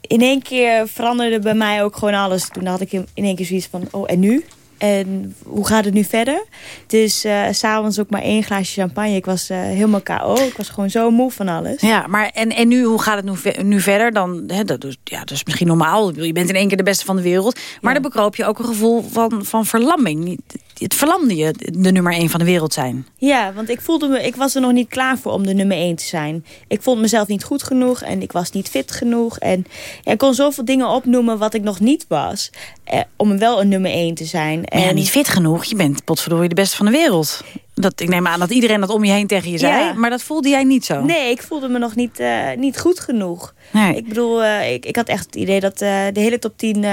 in één keer veranderde bij mij ook gewoon alles. Toen had ik in één keer zoiets van, oh en nu? En hoe gaat het nu verder? Dus uh, s'avonds ook maar één glaasje champagne. Ik was uh, helemaal KO. Ik was gewoon zo moe van alles. Ja, maar en, en nu, hoe gaat het nu, nu verder? Dan, hè, dat, ja, dat is misschien normaal. Je bent in één keer de beste van de wereld. Maar dan bekroop je ook een gevoel van, van verlamming. Het verlamde je de nummer één van de wereld zijn. Ja, want ik voelde me, ik was er nog niet klaar voor om de nummer één te zijn. Ik vond mezelf niet goed genoeg en ik was niet fit genoeg. En ja, ik kon zoveel dingen opnoemen wat ik nog niet was. Eh, om wel een nummer één te zijn. Maar ja, niet fit genoeg. Je bent potverdorie de beste van de wereld. Dat, ik neem aan dat iedereen dat om je heen tegen je zei. Ja. Maar dat voelde jij niet zo? Nee, ik voelde me nog niet, uh, niet goed genoeg. Nee. Ik bedoel, uh, ik, ik had echt het idee dat uh, de hele top 10...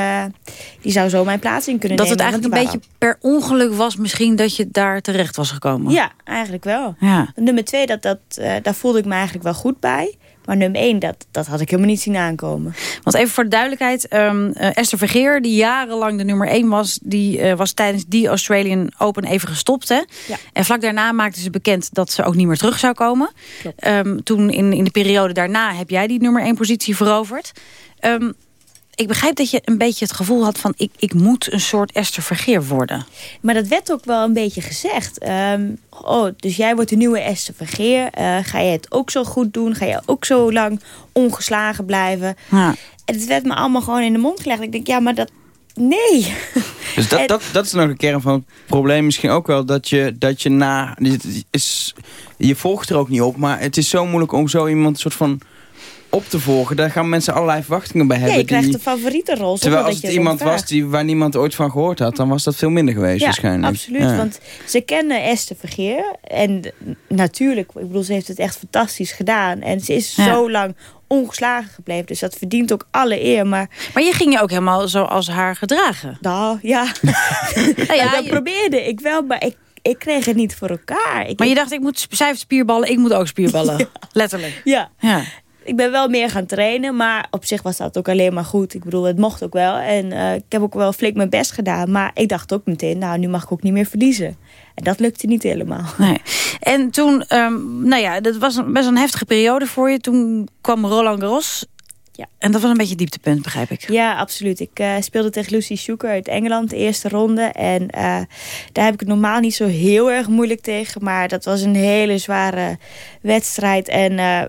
die zou zo mijn plaats in kunnen dat nemen. Dat het eigenlijk een beetje per ongeluk was misschien... dat je daar terecht was gekomen? Ja, eigenlijk wel. Ja. Nummer 2, dat, dat, daar voelde ik me eigenlijk wel goed bij. Maar nummer 1, dat, dat had ik helemaal niet zien aankomen. Want even voor de duidelijkheid. Um, uh, Esther Vergeer, die jarenlang de nummer 1 was... die uh, was tijdens die Australian Open even gestopt. Hè? Ja. En vlak daarna maakte ze bekend dat ze ook niet meer terug zou komen. Um, toen in, in de periode daarna heb jij die nummer 1 positie veroverd. Um, ik begrijp dat je een beetje het gevoel had van... ik, ik moet een soort Esther Vergeer worden. Maar dat werd ook wel een beetje gezegd. Um, oh, dus jij wordt de nieuwe Esther Vergeer. Uh, ga je het ook zo goed doen? Ga je ook zo lang ongeslagen blijven? Ja. En het werd me allemaal gewoon in de mond gelegd. Ik denk, ja, maar dat... Nee. Dus dat, dat, dat is nog de kern van het probleem misschien ook wel. Dat je, dat je na... Is, je volgt er ook niet op. Maar het is zo moeilijk om zo iemand een soort van op te volgen. Daar gaan mensen allerlei verwachtingen bij hebben. Ja, je krijgt die, de favoriete rol. Terwijl als het het iemand was die, waar niemand ooit van gehoord had... dan was dat veel minder geweest ja, waarschijnlijk. absoluut. Ja. Want ze kennen Esther Vergeer. En natuurlijk, ik bedoel, ze heeft het echt fantastisch gedaan. En ze is ja. zo lang ongeslagen gebleven. Dus dat verdient ook alle eer. Maar, maar je ging je ook helemaal zoals haar gedragen. Nou, ja. nou ja dat je... probeerde ik wel, maar ik ik kreeg het niet voor elkaar. Ik maar je dacht, ik moet, zij heeft spierballen, ik moet ook spierballen. ja. Letterlijk. Ja. ja. Ik ben wel meer gaan trainen, maar op zich was dat ook alleen maar goed. Ik bedoel, het mocht ook wel. En uh, ik heb ook wel flink mijn best gedaan. Maar ik dacht ook meteen, nou, nu mag ik ook niet meer verliezen. En dat lukte niet helemaal. Nee. En toen, um, nou ja, dat was een, best een heftige periode voor je. Toen kwam Roland Garros. Ja. En dat was een beetje dieptepunt, begrijp ik. Ja, absoluut. Ik uh, speelde tegen Lucy Schuker uit Engeland, de eerste ronde. En uh, daar heb ik het normaal niet zo heel erg moeilijk tegen. Maar dat was een hele zware wedstrijd. En uh,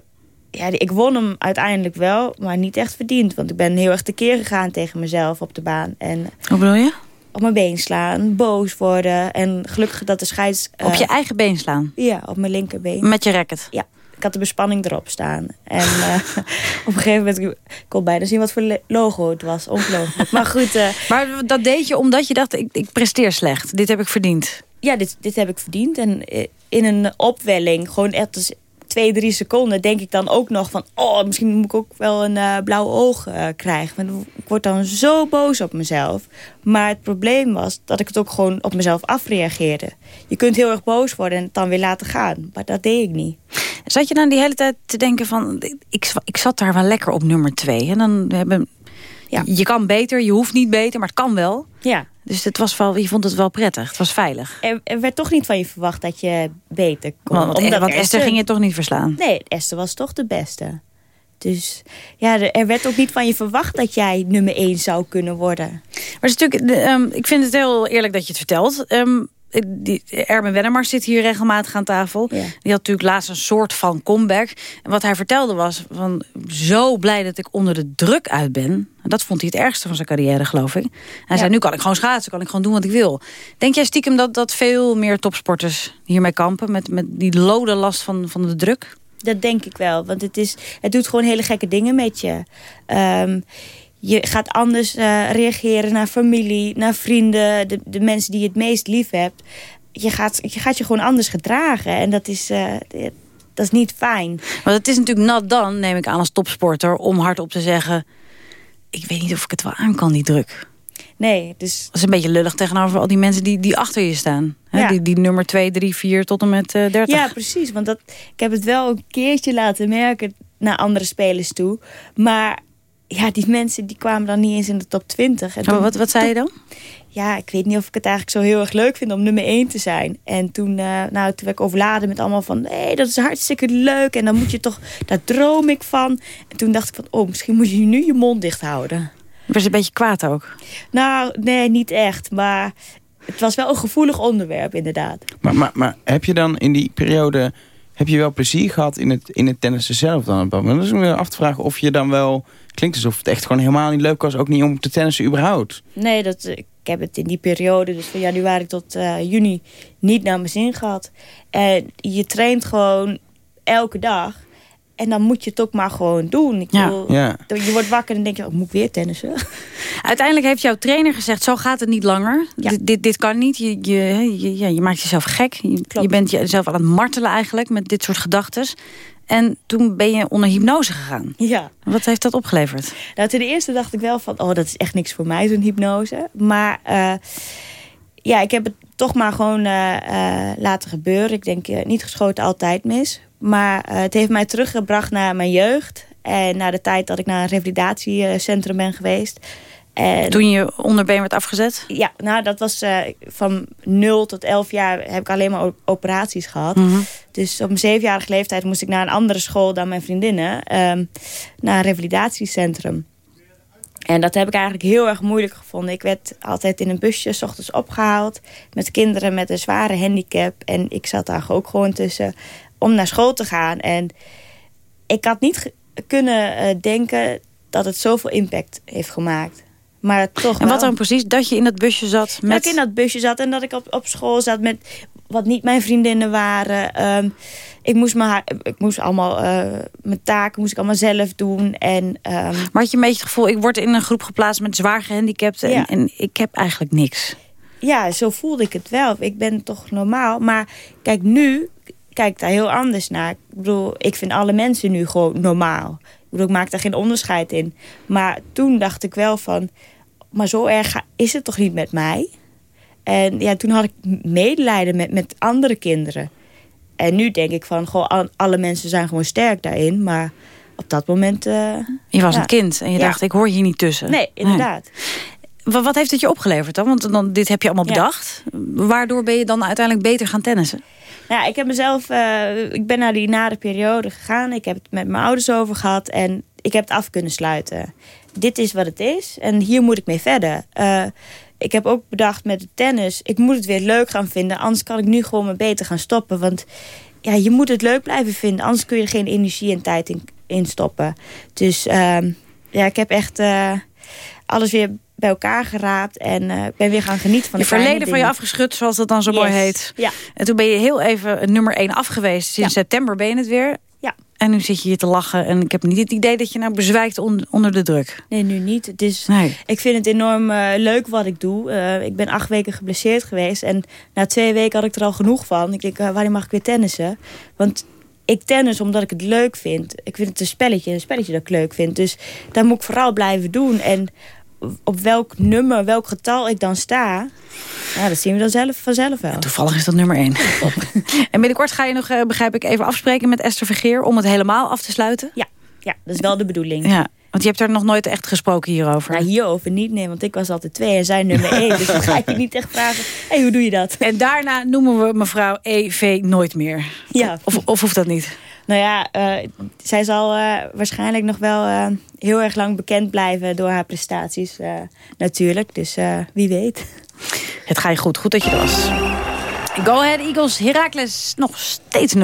ja, ik won hem uiteindelijk wel, maar niet echt verdiend. Want ik ben heel erg tekeer gegaan tegen mezelf op de baan. En, Hoe bedoel je? Op mijn been slaan, boos worden. En gelukkig dat de scheids... op je eigen been slaan? Ja, op mijn linkerbeen. Met je racket? Ja. Ik had de bespanning erop staan. En uh, op een gegeven moment ik kon bijna zien wat voor logo het was. Ongelooflijk. Maar goed. Uh, maar dat deed je omdat je dacht, ik, ik presteer slecht. Dit heb ik verdiend. Ja, dit, dit heb ik verdiend. En in een opwelling, gewoon echt twee, drie seconden... denk ik dan ook nog van... oh, misschien moet ik ook wel een uh, blauw oog krijgen. Want ik word dan zo boos op mezelf. Maar het probleem was dat ik het ook gewoon op mezelf afreageerde. Je kunt heel erg boos worden en het dan weer laten gaan. Maar dat deed ik niet. Zat je dan die hele tijd te denken van... ik, ik zat daar wel lekker op nummer twee. En dan hebben... Ja. Je kan beter, je hoeft niet beter, maar het kan wel. Ja. Dus het was wel, je vond het wel prettig, het was veilig. Er, er werd toch niet van je verwacht dat je beter kon. Want, want, want Esther, Esther ging je toch niet verslaan? Nee, Esther was toch de beste. Dus ja, er werd ook niet van je verwacht dat jij nummer 1 zou kunnen worden. Maar het is natuurlijk, um, ik vind het heel eerlijk dat je het vertelt. Um, die, Erben Wennemars zit hier regelmatig aan tafel. Ja. Die had natuurlijk laatst een soort van comeback. En wat hij vertelde was van zo blij dat ik onder de druk uit ben. En dat vond hij het ergste van zijn carrière, geloof ik. Hij ja. zei, nu kan ik gewoon schaatsen, kan ik gewoon doen wat ik wil. Denk jij stiekem dat, dat veel meer topsporters hiermee kampen? Met, met die lode last van, van de druk? dat denk ik wel. Want het, is, het doet gewoon hele gekke dingen met je. Ehm, je gaat anders eh, reageren naar familie, naar vrienden, de, de mensen die je het meest lief hebt. Je gaat, je gaat je gewoon anders gedragen. En dat is, eh, dat is niet fijn. Want het is natuurlijk nat dan, neem ik aan als topsporter... om hardop te zeggen... ik weet niet of ik het wel aan kan, die druk. Nee, dus... Dat is een beetje lullig tegenover al die mensen die, die achter je staan. Hè? Ja. Die, die nummer 2, 3, 4 tot en met 30. Ja, precies. Want dat, ik heb het wel een keertje laten merken naar andere spelers toe. Maar ja, die mensen die kwamen dan niet eens in de top 20. En Oh, toen- wat, wat zei je dan? Ja, ik weet niet of ik het eigenlijk zo heel erg leuk vind om nummer 1 te zijn. En toen, eh, nou, toen werd ik overladen met allemaal van... nee, dat is hartstikke leuk en dan moet je toch... daar droom ik van. En toen dacht ik van, oh, misschien moet je nu je mond dicht houden. Was een beetje kwaad ook? Nou, nee, niet echt. Maar het was wel een gevoelig onderwerp, inderdaad. Maar, maar, maar heb je dan in die periode... heb je wel plezier gehad in het, in het tennissen zelf dan? dat is om je af te vragen of je dan wel... klinkt alsof het echt gewoon helemaal niet leuk was... ook niet om te tennissen überhaupt. Nee, dat, ik heb het in die periode, dus van januari tot eh, juni, niet naar mijn zin gehad. En je traint gewoon elke dag. En dan moet je het ook maar gewoon doen. Ik Ja. bedoel, Ja. Je wordt wakker en denk je, oh, moet ik weer tennissen? Uiteindelijk heeft jouw trainer gezegd, zo gaat het niet langer. Dit, dit, dit kan niet. Je, je, je, ja, je maakt jezelf gek. Je, je bent jezelf aan het martelen eigenlijk met dit soort gedachten. En toen ben je onder hypnose gegaan. Ja. Wat heeft dat opgeleverd? Nou, ten eerste dacht ik wel van, oh, dat is echt niks voor mij, zo'n hypnose. Maar eh, ja, ik heb het toch maar gewoon eh, eh, laten gebeuren. Ik denk, niet geschoten altijd mis. Maar het heeft mij teruggebracht naar mijn jeugd. En naar de tijd dat ik naar een revalidatiecentrum ben geweest. En, Toen je onderbeen werd afgezet? Ja, nou, dat was eh, van 0 tot 11 jaar heb ik alleen maar operaties gehad. Mhm. Dus op mijn zevenjarige leeftijd moest ik naar een andere school dan mijn vriendinnen. ehm, naar een revalidatiecentrum. En dat heb ik eigenlijk heel erg moeilijk gevonden. Ik werd altijd in een busje s ochtends opgehaald. Met kinderen met een zware handicap. En ik zat daar ook gewoon tussen om naar school te gaan. En ik had niet kunnen eh, denken dat het zoveel impact heeft gemaakt. Maar toch En wat wel. dan precies? Dat je in dat busje zat met... Dat ik in dat busje zat en dat ik op, op school zat met wat niet mijn vriendinnen waren. Ehm, ik, moest mijn, ik moest allemaal eh, mijn taken moest ik allemaal zelf doen. En, ehm, Maar had je een beetje het gevoel, ik word in een groep geplaatst met zwaar gehandicapten... En, Ja. en ik heb eigenlijk niks. ja, zo voelde ik het wel. Ik ben toch normaal. Maar kijk, nu kijk ik daar heel anders naar. Ik bedoel, ik vind alle mensen nu gewoon normaal. Ik bedoel, ik maak daar geen onderscheid in. Maar toen dacht ik wel van... Maar zo erg is het toch niet met mij? En ja, toen had ik medelijden met, met andere kinderen. En nu denk ik van, goh, al- alle mensen zijn gewoon sterk daarin. Maar op dat moment... eh, Je was ja. een kind en je Ja. dacht, ik hoor hier niet tussen. Nee, inderdaad. Wat, wat heeft het je opgeleverd dan? Want dan, dit heb je allemaal Ja. bedacht. Waardoor ben je dan uiteindelijk beter gaan tennissen? Ja, ik heb mezelf, eh, ik ben naar die nare periode gegaan. Ik heb het met mijn ouders over gehad en ik heb het af kunnen sluiten. Dit is wat het is en hier moet ik mee verder. Eh, ik heb ook bedacht met het tennis, ik moet het weer leuk gaan vinden. Anders kan ik nu gewoon maar beter gaan stoppen. Want ja, je moet het leuk blijven vinden. Anders kun je geen energie en tijd in, in stoppen. Dus ehm, ja, ik heb echt eh, alles weer bij elkaar geraapt. En eh, ben weer gaan genieten van Je de verleden van je afgeschud, zoals dat dan zo mooi heet. Ja. En toen ben je heel even nummer 1 af geweest. Sinds september ben je het weer. Ja. En nu zit je hier te lachen. En ik heb niet het idee dat je nou bezwijkt on- onder de druk. Nee, nu niet. Het is, Nee. Ik vind het enorm eh, leuk wat ik doe. Eh, ik ben acht weken geblesseerd geweest. En na twee weken had ik er al genoeg van. Ik denk, wanneer mag ik weer tennissen? Want ik tennis omdat ik het leuk vind. Ik vind het een spelletje, een spelletje dat ik leuk vind. Dus dat moet ik vooral blijven doen. En op welk nummer, welk getal ik dan sta... Ja, dat zien we dan zelf, vanzelf wel. Toevallig is dat nummer 1. en binnenkort ga je nog, eh, begrijp ik, even afspreken met Esther Vergeer... om het helemaal af te sluiten? Ja, ja dat is wel de bedoeling. Ja, want je hebt er nog nooit echt gesproken hierover. Nou, hierover niet, nee, want ik was altijd twee en zij nummer één. dus dan ga ik je niet echt vragen, hey, hoe doe je dat? En daarna noemen we mevrouw EV nooit meer. Ja. Of, of hoeft dat niet? Nou ja, eh, zij zal eh, waarschijnlijk nog wel eh, heel erg lang bekend blijven door haar prestaties eh, natuurlijk. Dus eh, wie weet. Het ga je goed. Goed dat je er was. Go Ahead Eagles, Heracles nog steeds 0-0.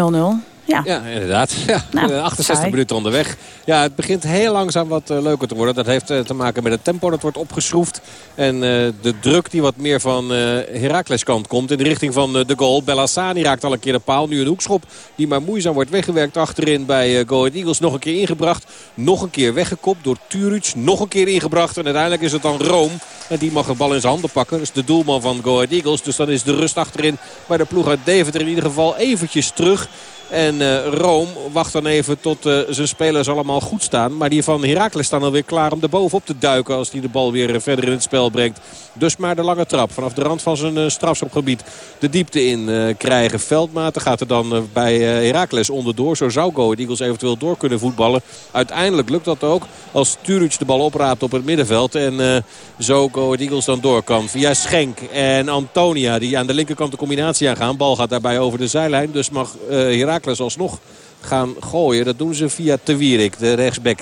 Ja, Ja, inderdaad. Ja, Nou, eh, 68 saai. minuten onderweg. Ja, het begint heel langzaam wat eh, leuker te worden. Dat heeft eh, te maken met het tempo dat wordt opgeschroefd. En de druk die wat meer van Heracles kant komt. In de richting van de goal. Bellassani raakt al een keer de paal. Nu een hoekschop die maar moeizaam wordt weggewerkt achterin bij Go Ahead Eagles. Nog een keer ingebracht. Nog een keer weggekopt door Turic. Nog een keer ingebracht. En uiteindelijk is het dan Room. En die mag de bal in zijn handen pakken. Dat is de doelman van Go Ahead Eagles. Dus dan is de rust achterin bij de ploeg uit Deventer in ieder geval eventjes terug. En eh Room wacht dan even tot eh, zijn spelers allemaal goed staan. Maar die van Heracles staan alweer klaar om er bovenop te duiken... als hij de bal weer eh, verder in het spel brengt. Dus maar de lange trap vanaf de rand van zijn eh, strafschopgebied de diepte in krijgen. Veldmaten gaat er dan bij Heracles onderdoor. Zo zou Go Eagles eventueel door kunnen voetballen. Uiteindelijk lukt dat ook als Turic de bal opraapt op het middenveld. En zo Go Eagles dan door kan. Via Schenk en Antonia die aan de linkerkant de combinatie aangaan. Bal gaat daarbij over de zijlijn. Dus mag eh Alsnog gaan gooien. Dat doen ze via Te Wierik, de rechtsback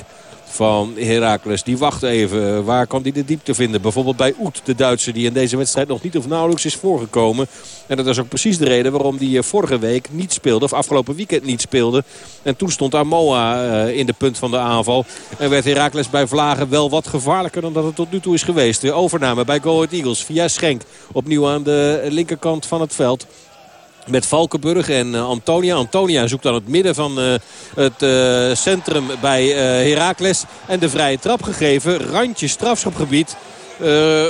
van Heracles. Die wacht even. Waar kan hij de diepte vinden? Bijvoorbeeld bij Oet, de Duitse, die in deze wedstrijd nog niet of nauwelijks is voorgekomen. En dat is ook precies de reden waarom hij vorige week niet speelde. Of afgelopen weekend niet speelde. En toen stond Amoa eh, in de punt van de aanval. En werd Heracles bij Vlagen wel wat gevaarlijker dan dat het tot nu toe is geweest. De overname bij Go Eagles via Schenk. Opnieuw aan de linkerkant van het veld. Met Valkenburg en eh, Antonia. Antonia zoekt dan het midden van eh, het eh, centrum bij eh Heracles. En de vrije trap gegeven. Randje strafschopgebied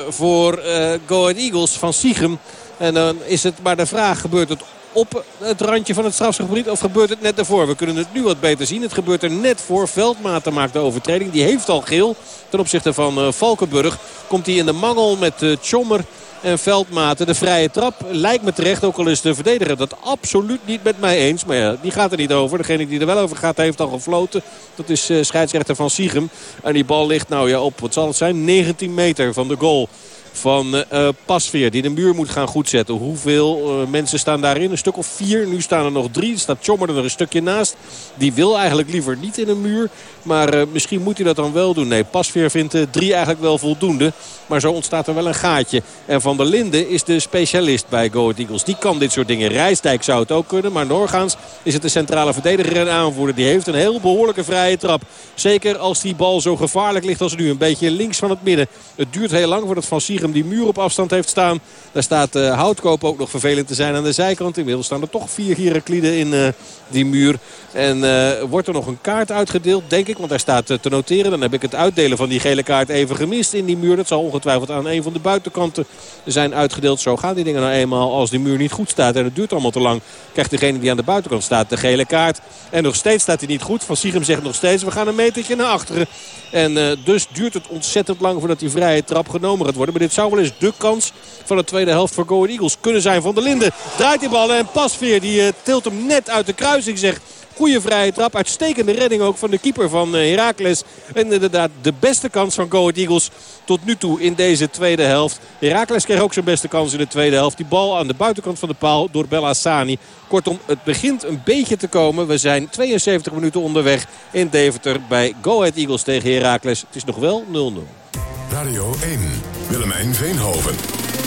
voor Go Ahead Eagles van Siegem. En dan is het maar de vraag, gebeurt het op het randje van het strafschopgebied of gebeurt het net ervoor? We kunnen het nu wat beter zien. Het gebeurt er net voor. Veldmaten maakt de overtreding. Die heeft al geel ten opzichte van Valkenburg. Komt hij in de mangel met Tjommer en Veldmaten. De vrije trap lijkt me terecht. Ook al is de verdediger dat absoluut niet met mij eens. Maar ja, die gaat er niet over. Degene die er wel over gaat heeft al gefloten. Dat is eh, scheidsrechter van Siegem. En die bal ligt nou ja op, wat zal het zijn, 19 meter van de goal van eh Pasveer. Die de muur moet gaan goedzetten. Hoeveel eh, mensen staan daarin? Een stuk of vier. Nu staan er nog drie. Staat Tjommer er een stukje naast. Die wil eigenlijk liever niet in een muur. Maar misschien moet hij dat dan wel doen. Nee, Pasveer vindt drie eigenlijk wel voldoende. Maar zo ontstaat er wel een gaatje. En Van der Linden is de specialist bij Go Eagles. Die kan dit soort dingen. Rijsdijk zou het ook kunnen. Maar doorgaans is het de centrale verdediger en aanvoerder. Die heeft een heel behoorlijke vrije trap. Zeker als die bal zo gevaarlijk ligt als nu. Een beetje links van het midden. Het duurt heel lang voordat Van Die muur op afstand heeft staan. Daar staat eh, Houtkoop ook nog vervelend te zijn aan de zijkant. Inmiddels staan er toch vier Herakliden in eh, die muur. En eh, wordt er nog een kaart uitgedeeld, denk ik. Want daar staat te noteren. Dan heb ik het uitdelen van die gele kaart even gemist in die muur. Dat zal ongetwijfeld aan een van de buitenkanten zijn uitgedeeld. Zo gaan die dingen nou eenmaal als die muur niet goed staat. En het duurt allemaal te lang. Krijgt degene die aan de buitenkant staat de gele kaart. En nog steeds staat hij niet goed. Van Siegem zegt nog steeds we gaan een metertje naar achteren. En dus duurt het ontzettend lang voordat die vrije trap genomen gaat worden. Dit zou wel eens de kans van de tweede helft voor Go Eagles kunnen zijn. Van der Linden draait die bal en Pasveer die eh, tilt hem net uit de kruising zegt. Goede vrije trap. Uitstekende redding ook van de keeper van eh, Heracles. En inderdaad de beste kans van Go Ahead Eagles tot nu toe in deze tweede helft. Heracles kreeg ook zijn beste kans in de tweede helft. Die bal aan de buitenkant van de paal door Bellassani. Kortom, het begint een beetje te komen. We zijn 72 minuten onderweg in Deventer bij Go Ahead Eagles tegen Heracles. Het is nog wel 0-0. Radio 1, Willemijn Veenhoven.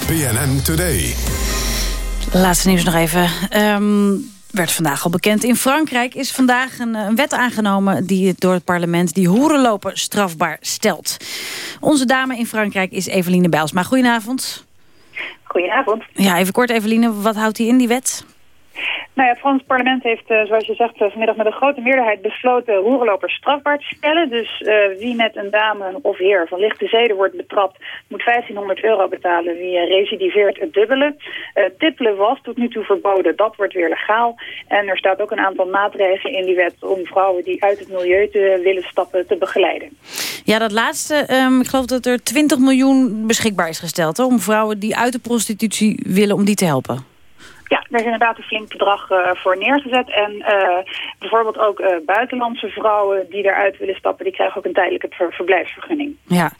BNN Today. Laatste nieuws nog even. Ehm, werd vandaag al bekend. In Frankrijk is vandaag een, een wet aangenomen die het door het parlement die hoerenlopen strafbaar stelt. Onze dame in Frankrijk is Eveline Bijlsma. Goedenavond. Goedenavond. Ja, even kort Eveline, wat houdt die in die wet? Nou ja, het Frans parlement heeft, eh, zoals je zegt, eh, vanmiddag met een grote meerderheid besloten roerenlopers strafbaar te stellen. Dus eh, wie met een dame of heer van lichte zeden wordt betrapt, moet 1500 euro betalen. Wie recidiveert het dubbele. Tippelen was tot nu toe verboden, dat wordt weer legaal. En er staat ook een aantal maatregelen in die wet om vrouwen die uit het milieu willen stappen te begeleiden. Ja, dat laatste, ehm, ik geloof dat er 20 miljoen beschikbaar is gesteld... Om vrouwen die uit de prostitutie willen, om die te helpen. Ja, daar is inderdaad een flink bedrag eh, voor neergezet. En eh, bijvoorbeeld ook eh, buitenlandse vrouwen die eruit willen stappen... die krijgen ook een tijdelijke ver verblijfsvergunning. Ja,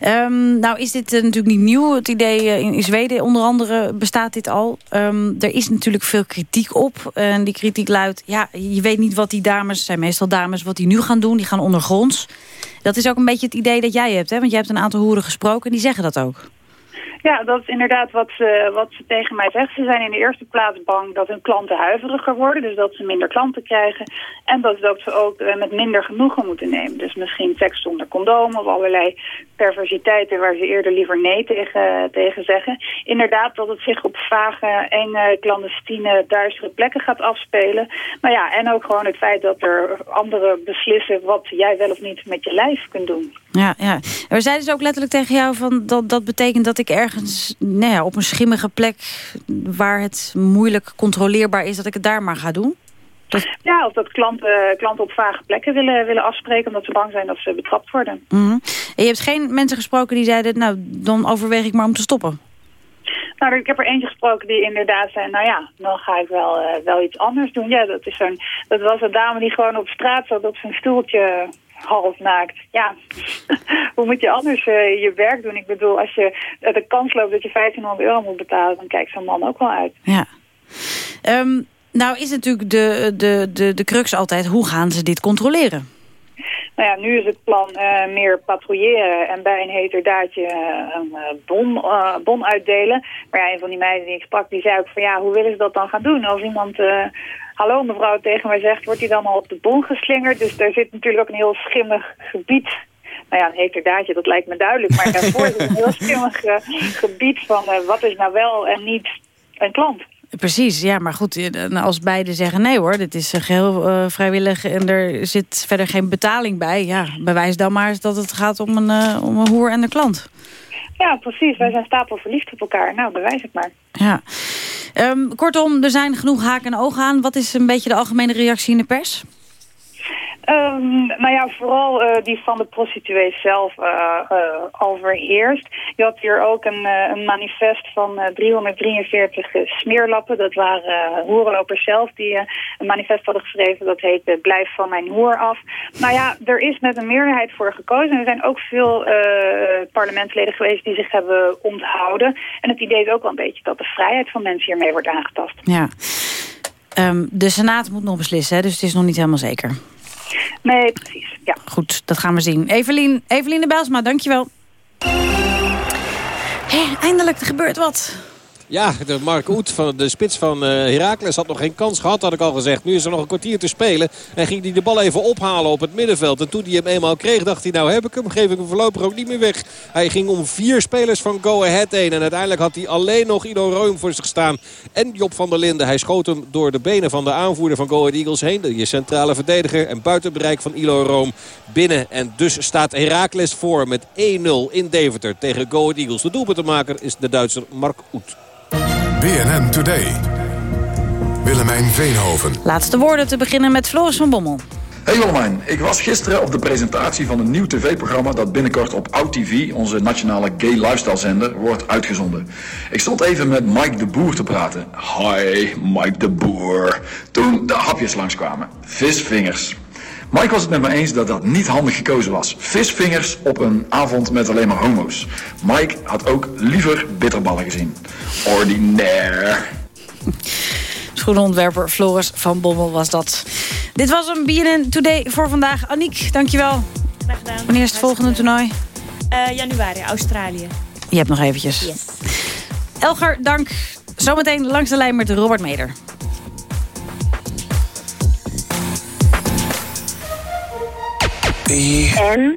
Ehm, nou is dit natuurlijk niet nieuw. Het idee in, in Zweden onder andere bestaat dit al. Ehm, er is natuurlijk veel kritiek op. En die kritiek luidt, ja, je weet niet wat die dames, zijn meestal dames, wat die nu gaan doen. Die gaan ondergronds. Dat is ook een beetje het idee dat jij hebt, hè? Want jij hebt een aantal hoeren gesproken en die zeggen dat ook. Ja, dat is inderdaad wat ze, wat ze tegen mij zegt. Ze zijn in de eerste plaats bang dat hun klanten huiveriger worden. Dus dat ze minder klanten krijgen. En dat, dat ze ook eh, met minder genoegen moeten nemen. Dus misschien seks zonder condoom of allerlei perversiteiten waar ze eerder liever nee tegen, tegen zeggen. Inderdaad dat het zich op vage, enge, clandestine, duistere plekken gaat afspelen. Maar ja, en ook gewoon het feit dat er anderen beslissen wat jij wel of niet met je lijf kunt doen. Ja, ja. We zeiden dus ook letterlijk tegen jou van dat, dat betekent dat ik ergens nou ja, op een schimmige plek waar het moeilijk controleerbaar is, dat ik het daar maar ga doen? Ja, of dat klanten, klanten op vage plekken willen, willen afspreken omdat ze bang zijn dat ze betrapt worden. Mhm. En je hebt geen mensen gesproken die zeiden, nou dan overweeg ik maar om te stoppen. Nou, ik heb er eentje gesproken die inderdaad zei, nou ja, dan ga ik wel, eh, wel iets anders doen. Ja, dat, is zo'n, dat was een dame die gewoon op straat zat op zijn stoeltje half naakt. Ja, hoe moet je anders eh, je werk doen? Ik bedoel, als je eh, de kans loopt dat je 1500 euro moet betalen, dan kijkt zo'n man ook wel uit. Ja. Ehm, nou is natuurlijk de, de, de, de crux altijd, hoe gaan ze dit controleren? Nou ja, nu is het plan uh, meer patrouilleren en bij een heterdaadje uh, een uh, bon, bon uitdelen. Maar ja, een van die meiden die ik sprak, die zei ook van ja, hoe willen ze dat dan gaan doen? Als iemand, hallo mevrouw, tegen mij zegt, wordt hij dan al op de bon geslingerd? Dus daar zit natuurlijk ook een heel schimmig gebied nou ja, een heterdaadje, dat lijkt me duidelijk. Maar daarvoor is een heel schimmig gebied van wat is nou wel en niet een klant. Precies, ja, maar goed, als beide zeggen nee hoor, dit is geheel uh, vrijwillig en er zit verder geen betaling bij. Ja, bewijs dan maar eens dat het gaat om een, om een hoer en de klant. Ja, precies. Wij zijn stapel verliefd op elkaar. Nou, bewijs het maar. Ja. Um, kortom, er zijn genoeg haken en ogen aan. Wat is een beetje de algemene reactie in de pers? Um, nou ja, vooral uh, die van de prostituees zelf uh, uh. Je had hier ook een, een manifest van 343 smeerlappen. Dat waren hoerenlopers zelf die een manifest hadden geschreven. Dat heette Blijf van mijn hoer af. Nou ja, er is met een meerderheid voor gekozen. Er zijn ook veel parlementsleden geweest die zich hebben onthouden. En het idee is ook wel een beetje dat de vrijheid van mensen hiermee wordt aangetast. Ja. Um, de Senaat moet nog beslissen, hè? dus het is nog niet helemaal zeker. Nee, precies. Ja. Goed, dat gaan we zien. Evelien, de Belsma, dankjewel. Hé, eindelijk, er gebeurt wat. Ja, de Mark Oet, van de spits van uh, Heracles, had nog geen kans gehad, had ik al gezegd. Nu is er nog een kwartier te spelen. En ging hij de bal even ophalen op het middenveld. En toen hij hem eenmaal kreeg, dacht hij, nou heb ik hem. Geef ik hem voorlopig ook niet meer weg. Hij ging om vier spelers van Go Ahead heen. En uiteindelijk had hij alleen nog Ido Reum voor zich staan. En Job van der Linden. Hij schoot hem door de benen van de aanvoerder van Go Ahead Eagles heen. De centrale verdediger. En buiten bereik van Ilo Room binnen. En dus staat Heracles voor met 1-0 in Deventer tegen Go Ahead Eagles. De doelpuntenmaker is de Duitser Mark Oet. BNN Today. Willemijn Veenhoven. Laatste woorden te beginnen met Floris van Bommel. Hey Willemijn, ik was gisteren op de presentatie van een nieuw tv-programma dat binnenkort op OutTV, onze nationale gay lifestyle zender, wordt uitgezonden. Ik stond even met Mike de Boer te praten. Hi, Mike de Boer. Toen de hapjes langskwamen. Visvingers. Mike was het met me eens dat dat niet handig gekozen was. Visvingers op een avond met alleen maar homo's. Mike had ook liever bitterballen gezien. Ordinair. Schoenenontwerper Floris van Bommel was dat. Dit was een BNN Today voor vandaag. Aniek, dankjewel. Graag gedaan. Wanneer is het volgende toernooi? Uh, januari, Australië. Je hebt nog eventjes. Yes. Elger, dank. Zometeen langs de lijn met Robert Meder. En?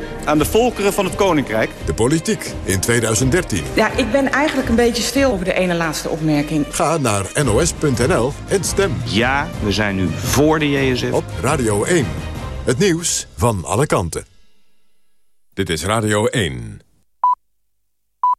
aan de volkeren van het Koninkrijk. De politiek in 2013. Ja, ik ben eigenlijk een beetje stil over de ene laatste opmerking. Ga naar nos.nl en stem. Ja, we zijn nu voor de JSF. Op Radio 1. Het nieuws van alle kanten. Dit is Radio 1.